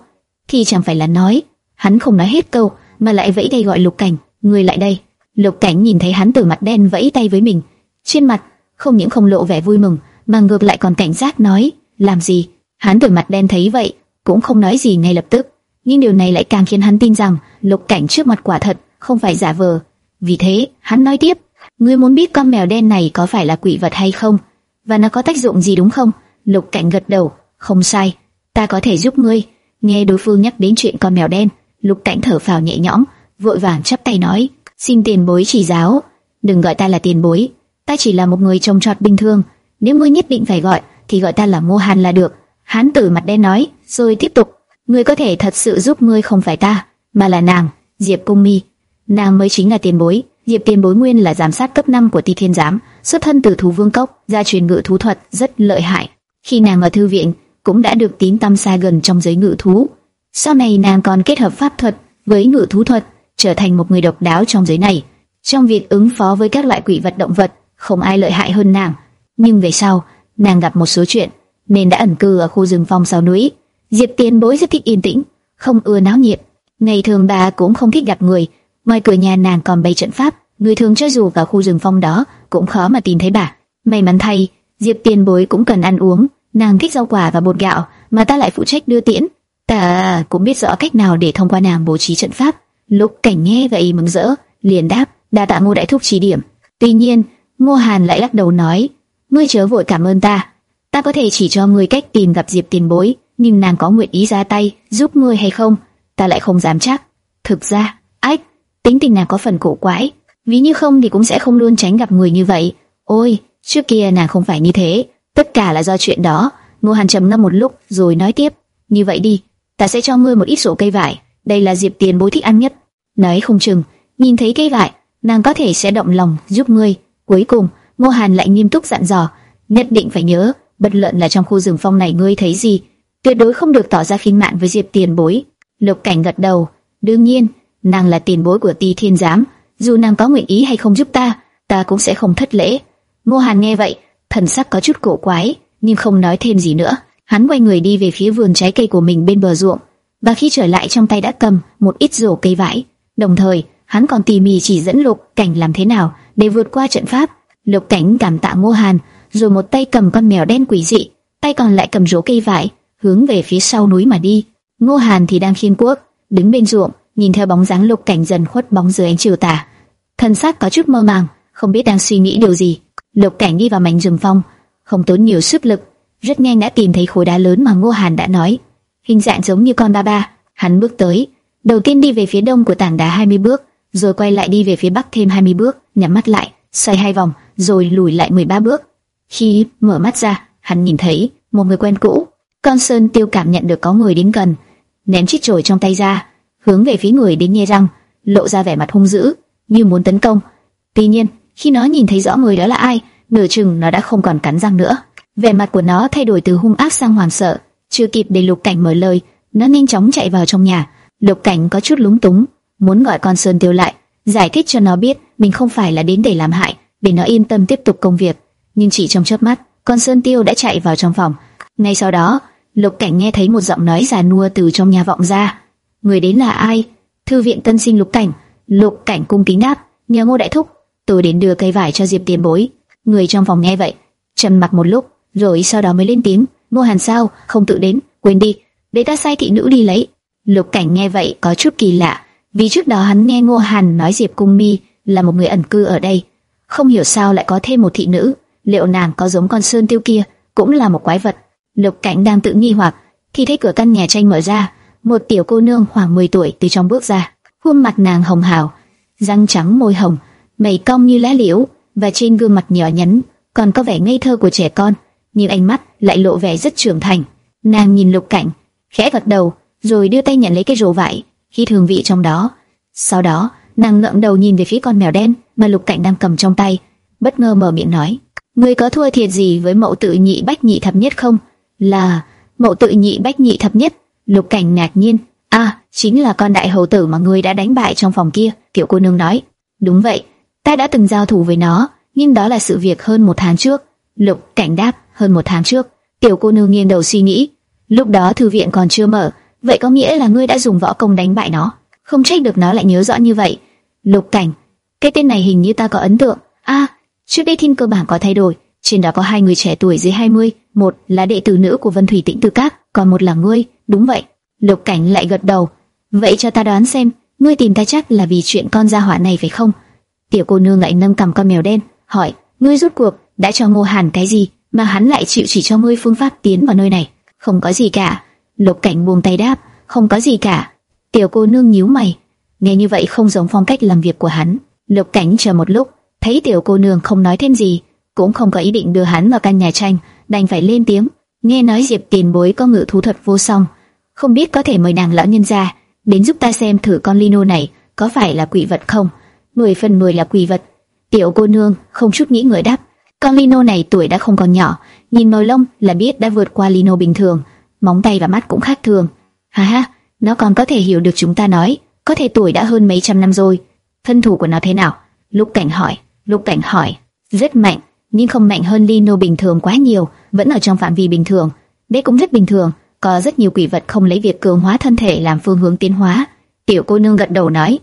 Speaker 1: thì chẳng phải là nói, hắn không nói hết câu, mà lại vẫy tay gọi Lục Cảnh, người lại đây. Lục Cảnh nhìn thấy hắn từ mặt đen vẫy tay với mình, trên mặt không những không lộ vẻ vui mừng, mà ngược lại còn cảnh giác nói, làm gì? Hắn từ mặt đen thấy vậy, cũng không nói gì ngay lập tức, nhưng điều này lại càng khiến hắn tin rằng Lục Cảnh trước mặt quả thật không phải giả vờ. Vì thế, hắn nói tiếp, ngươi muốn biết con mèo đen này có phải là quỷ vật hay không, và nó có tác dụng gì đúng không? Lục Cảnh gật đầu, không sai, ta có thể giúp ngươi. Nghe đối phương nhắc đến chuyện con mèo đen, Lục Cảnh thở phào nhẹ nhõm, vội vàng chắp tay nói, xin tiền bối chỉ giáo, đừng gọi ta là tiền bối, ta chỉ là một người trồng trọt bình thường, nếu ngươi nhất định phải gọi, thì gọi ta là Ngô Hàn là được. Hán tử mặt đen nói, rồi tiếp tục, ngươi có thể thật sự giúp ngươi không phải ta, mà là nàng, Diệp Cung Mi. Nàng mới chính là tiền bối, Diệp tiền bối nguyên là giám sát cấp 5 của Ti Thiên giám, xuất thân từ thú vương cốc, gia truyền ngự thú thuật rất lợi hại. Khi nàng ở thư viện, cũng đã được tín tâm xa gần trong giới ngự thú. Sau này nàng còn kết hợp pháp thuật với ngự thú thuật, trở thành một người độc đáo trong giới này. Trong việc ứng phó với các loại quỷ vật động vật, không ai lợi hại hơn nàng. Nhưng về sau, nàng gặp một số chuyện, nên đã ẩn cư ở khu rừng phong sau núi. Diệp Tiên Bối rất thích yên tĩnh, không ưa náo nhiệt. Ngày thường bà cũng không thích gặp người, ngoài cửa nhà nàng còn bày trận pháp, người thường cho dù vào khu rừng phong đó cũng khó mà tìm thấy bà. May mắn thay, Diệp tiên Bối cũng cần ăn uống, nàng thích rau quả và bột gạo, mà ta lại phụ trách đưa tiễn. Ta cũng biết rõ cách nào để thông qua nàng bố trí trận pháp. Lục Cảnh nghe vậy mừng rỡ, liền đáp, đa tạ Ngô đại thúc chỉ điểm. Tuy nhiên, Ngô Hàn lại lắc đầu nói, ngươi chớ vội cảm ơn ta, ta có thể chỉ cho ngươi cách tìm gặp Diệp Tiền Bối, nhưng nàng có nguyện ý ra tay giúp ngươi hay không, ta lại không dám chắc. Thực ra, ách, tính tình nàng có phần cổ quái, ví như không thì cũng sẽ không luôn tránh gặp người như vậy. Ôi, trước kia nàng không phải như thế, tất cả là do chuyện đó. Ngô Hàn trầm ngâm một lúc rồi nói tiếp, như vậy đi, ta sẽ cho ngươi một ít sổ cây vải, đây là Diệp Tiền Bối thích ăn nhất. Nói không chừng, nhìn thấy cây vải, nàng có thể sẽ động lòng giúp ngươi. Cuối cùng, Ngô Hàn lại nghiêm túc dặn dò, nhất định phải nhớ, bất luận là trong khu rừng phong này ngươi thấy gì, tuyệt đối không được tỏ ra khinh mạn với Diệp Tiền Bối. Lục Cảnh gật đầu, đương nhiên, nàng là tiền bối của Ti Thiên Giám, dù nàng có nguyện ý hay không giúp ta, ta cũng sẽ không thất lễ. Ngô Hàn nghe vậy, thần sắc có chút cổ quái, nhưng không nói thêm gì nữa. Hắn quay người đi về phía vườn trái cây của mình bên bờ ruộng, và khi trở lại trong tay đã cầm một ít rổ cây vải. Đồng thời, hắn còn tỉ mỉ chỉ dẫn Lục Cảnh làm thế nào để vượt qua trận pháp. Lục Cảnh cảm tạ Ngô Hàn, rồi một tay cầm con mèo đen quỷ dị, tay còn lại cầm rổ cây vải, hướng về phía sau núi mà đi. Ngô Hàn thì đang khiên cuốc, đứng bên ruộng, nhìn theo bóng dáng Lục Cảnh dần khuất bóng dưới ánh chiều tà. Thân xác có chút mơ màng, không biết đang suy nghĩ điều gì. Lục Cảnh đi vào mảnh rừng phong, không tốn nhiều sức lực, rất nhanh đã tìm thấy khối đá lớn mà Ngô Hàn đã nói, hình dạng giống như con ba ba. Hắn bước tới, đầu tiên đi về phía đông của tảng đá 20 bước, rồi quay lại đi về phía bắc thêm 20 bước, nhắm mắt lại, xoay hai vòng, rồi lùi lại 13 bước. Khi mở mắt ra, hắn nhìn thấy một người quen cũ. Con Sơn Tiêu cảm nhận được có người đến gần, ném chiếc chổi trong tay ra, hướng về phía người đến nhe răng, lộ ra vẻ mặt hung dữ, như muốn tấn công. Tuy nhiên, khi nó nhìn thấy rõ người đó là ai, nửa chừng nó đã không còn cắn răng nữa. Vẻ mặt của nó thay đổi từ hung ác sang hoảng sợ. Chưa kịp để Lục Cảnh mở lời, nó nhanh chóng chạy vào trong nhà. Lục Cảnh có chút lúng túng, muốn gọi con Sơn Tiêu lại, giải thích cho nó biết mình không phải là đến để làm hại, để nó yên tâm tiếp tục công việc. Nhưng chỉ trong chớp mắt, con Sơn Tiêu đã chạy vào trong phòng. Ngay sau đó, Lục Cảnh nghe thấy một giọng nói già nua từ trong nhà vọng ra. Người đến là ai? Thư viện tân sinh Lục Cảnh. Lục Cảnh cung kính đáp, nhờ Ngô đại thúc, tôi đến đưa cây vải cho Diệp Tiền Bối. Người trong phòng nghe vậy, trầm mặc một lúc, rồi sau đó mới lên tiếng, Ngô Hàn sao, không tự đến, quên đi, để ta sai thị nữ đi lấy. Lục Cảnh nghe vậy có chút kỳ lạ, vì trước đó hắn nghe Ngô Hàn nói Diệp Cung Mi là một người ẩn cư ở đây, không hiểu sao lại có thêm một thị nữ, liệu nàng có giống con sơn tiêu kia, cũng là một quái vật. Lục Cảnh đang tự nghi hoặc, thì thấy cửa căn nhà tranh mở ra, một tiểu cô nương khoảng 10 tuổi từ trong bước ra, khuôn mặt nàng hồng hào, răng trắng môi hồng, mày cong như lá liễu, và trên gương mặt nhỏ nhắn còn có vẻ ngây thơ của trẻ con, nhưng ánh mắt lại lộ vẻ rất trưởng thành. Nàng nhìn Lục Cảnh, khẽ gật đầu, rồi đưa tay nhận lấy cái rổ vải, khi thường vị trong đó. Sau đó, nàng ngẩng đầu nhìn về phía con mèo đen mà Lục Cảnh đang cầm trong tay, bất ngờ mở miệng nói: "Ngươi có thua thiệt gì với mẫu tự nhị bách nhị thập nhất không?" "Là mẫu tự nhị bách nhị thập nhất." Lục Cảnh ngạc nhiên, "À, chính là con đại hầu tử mà ngươi đã đánh bại trong phòng kia." Tiểu cô nương nói, "Đúng vậy." Ta đã từng giao thủ với nó, nhưng đó là sự việc hơn một tháng trước. Lục cảnh đáp, hơn một tháng trước. Tiểu cô nương nghiêng đầu suy nghĩ. Lúc đó thư viện còn chưa mở, vậy có nghĩa là ngươi đã dùng võ công đánh bại nó. Không trách được nó lại nhớ rõ như vậy. Lục cảnh, cái tên này hình như ta có ấn tượng. A, trước đây thiên cơ bản có thay đổi. Trên đó có hai người trẻ tuổi dưới 20, một là đệ tử nữ của Vân Thủy Tĩnh Tư Các, còn một là ngươi. Đúng vậy. Lục cảnh lại gật đầu. Vậy cho ta đoán xem, ngươi tìm ta chắc là vì chuyện con gia hỏa này phải không? Tiểu cô nương lại nâng cầm con mèo đen, hỏi: ngươi rút cuộc đã cho Ngô Hàn cái gì mà hắn lại chịu chỉ cho ngươi phương pháp tiến vào nơi này? Không có gì cả. Lục Cảnh buông tay đáp: không có gì cả. Tiểu cô nương nhíu mày, nghe như vậy không giống phong cách làm việc của hắn. Lục Cảnh chờ một lúc, thấy tiểu cô nương không nói thêm gì, cũng không có ý định đưa hắn vào căn nhà tranh, đành phải lên tiếng. Nghe nói Diệp Tiền Bối có ngự thú thuật vô song, không biết có thể mời nàng lão nhân ra đến giúp ta xem thử con Lino này có phải là quỷ vật không? mười phần mười là quỷ vật. Tiểu cô nương không chút nghĩ ngợi đáp, con Lino này tuổi đã không còn nhỏ, nhìn nồi lông là biết đã vượt qua Lino bình thường, móng tay và mắt cũng khác thường. Ha ha, nó còn có thể hiểu được chúng ta nói, có thể tuổi đã hơn mấy trăm năm rồi. Thân thủ của nó thế nào? Lục Cảnh hỏi. Lục Cảnh hỏi, rất mạnh, nhưng không mạnh hơn Lino bình thường quá nhiều, vẫn ở trong phạm vi bình thường. Đấy cũng rất bình thường, có rất nhiều quỷ vật không lấy việc cường hóa thân thể làm phương hướng tiến hóa. Tiểu cô nương gật đầu nói,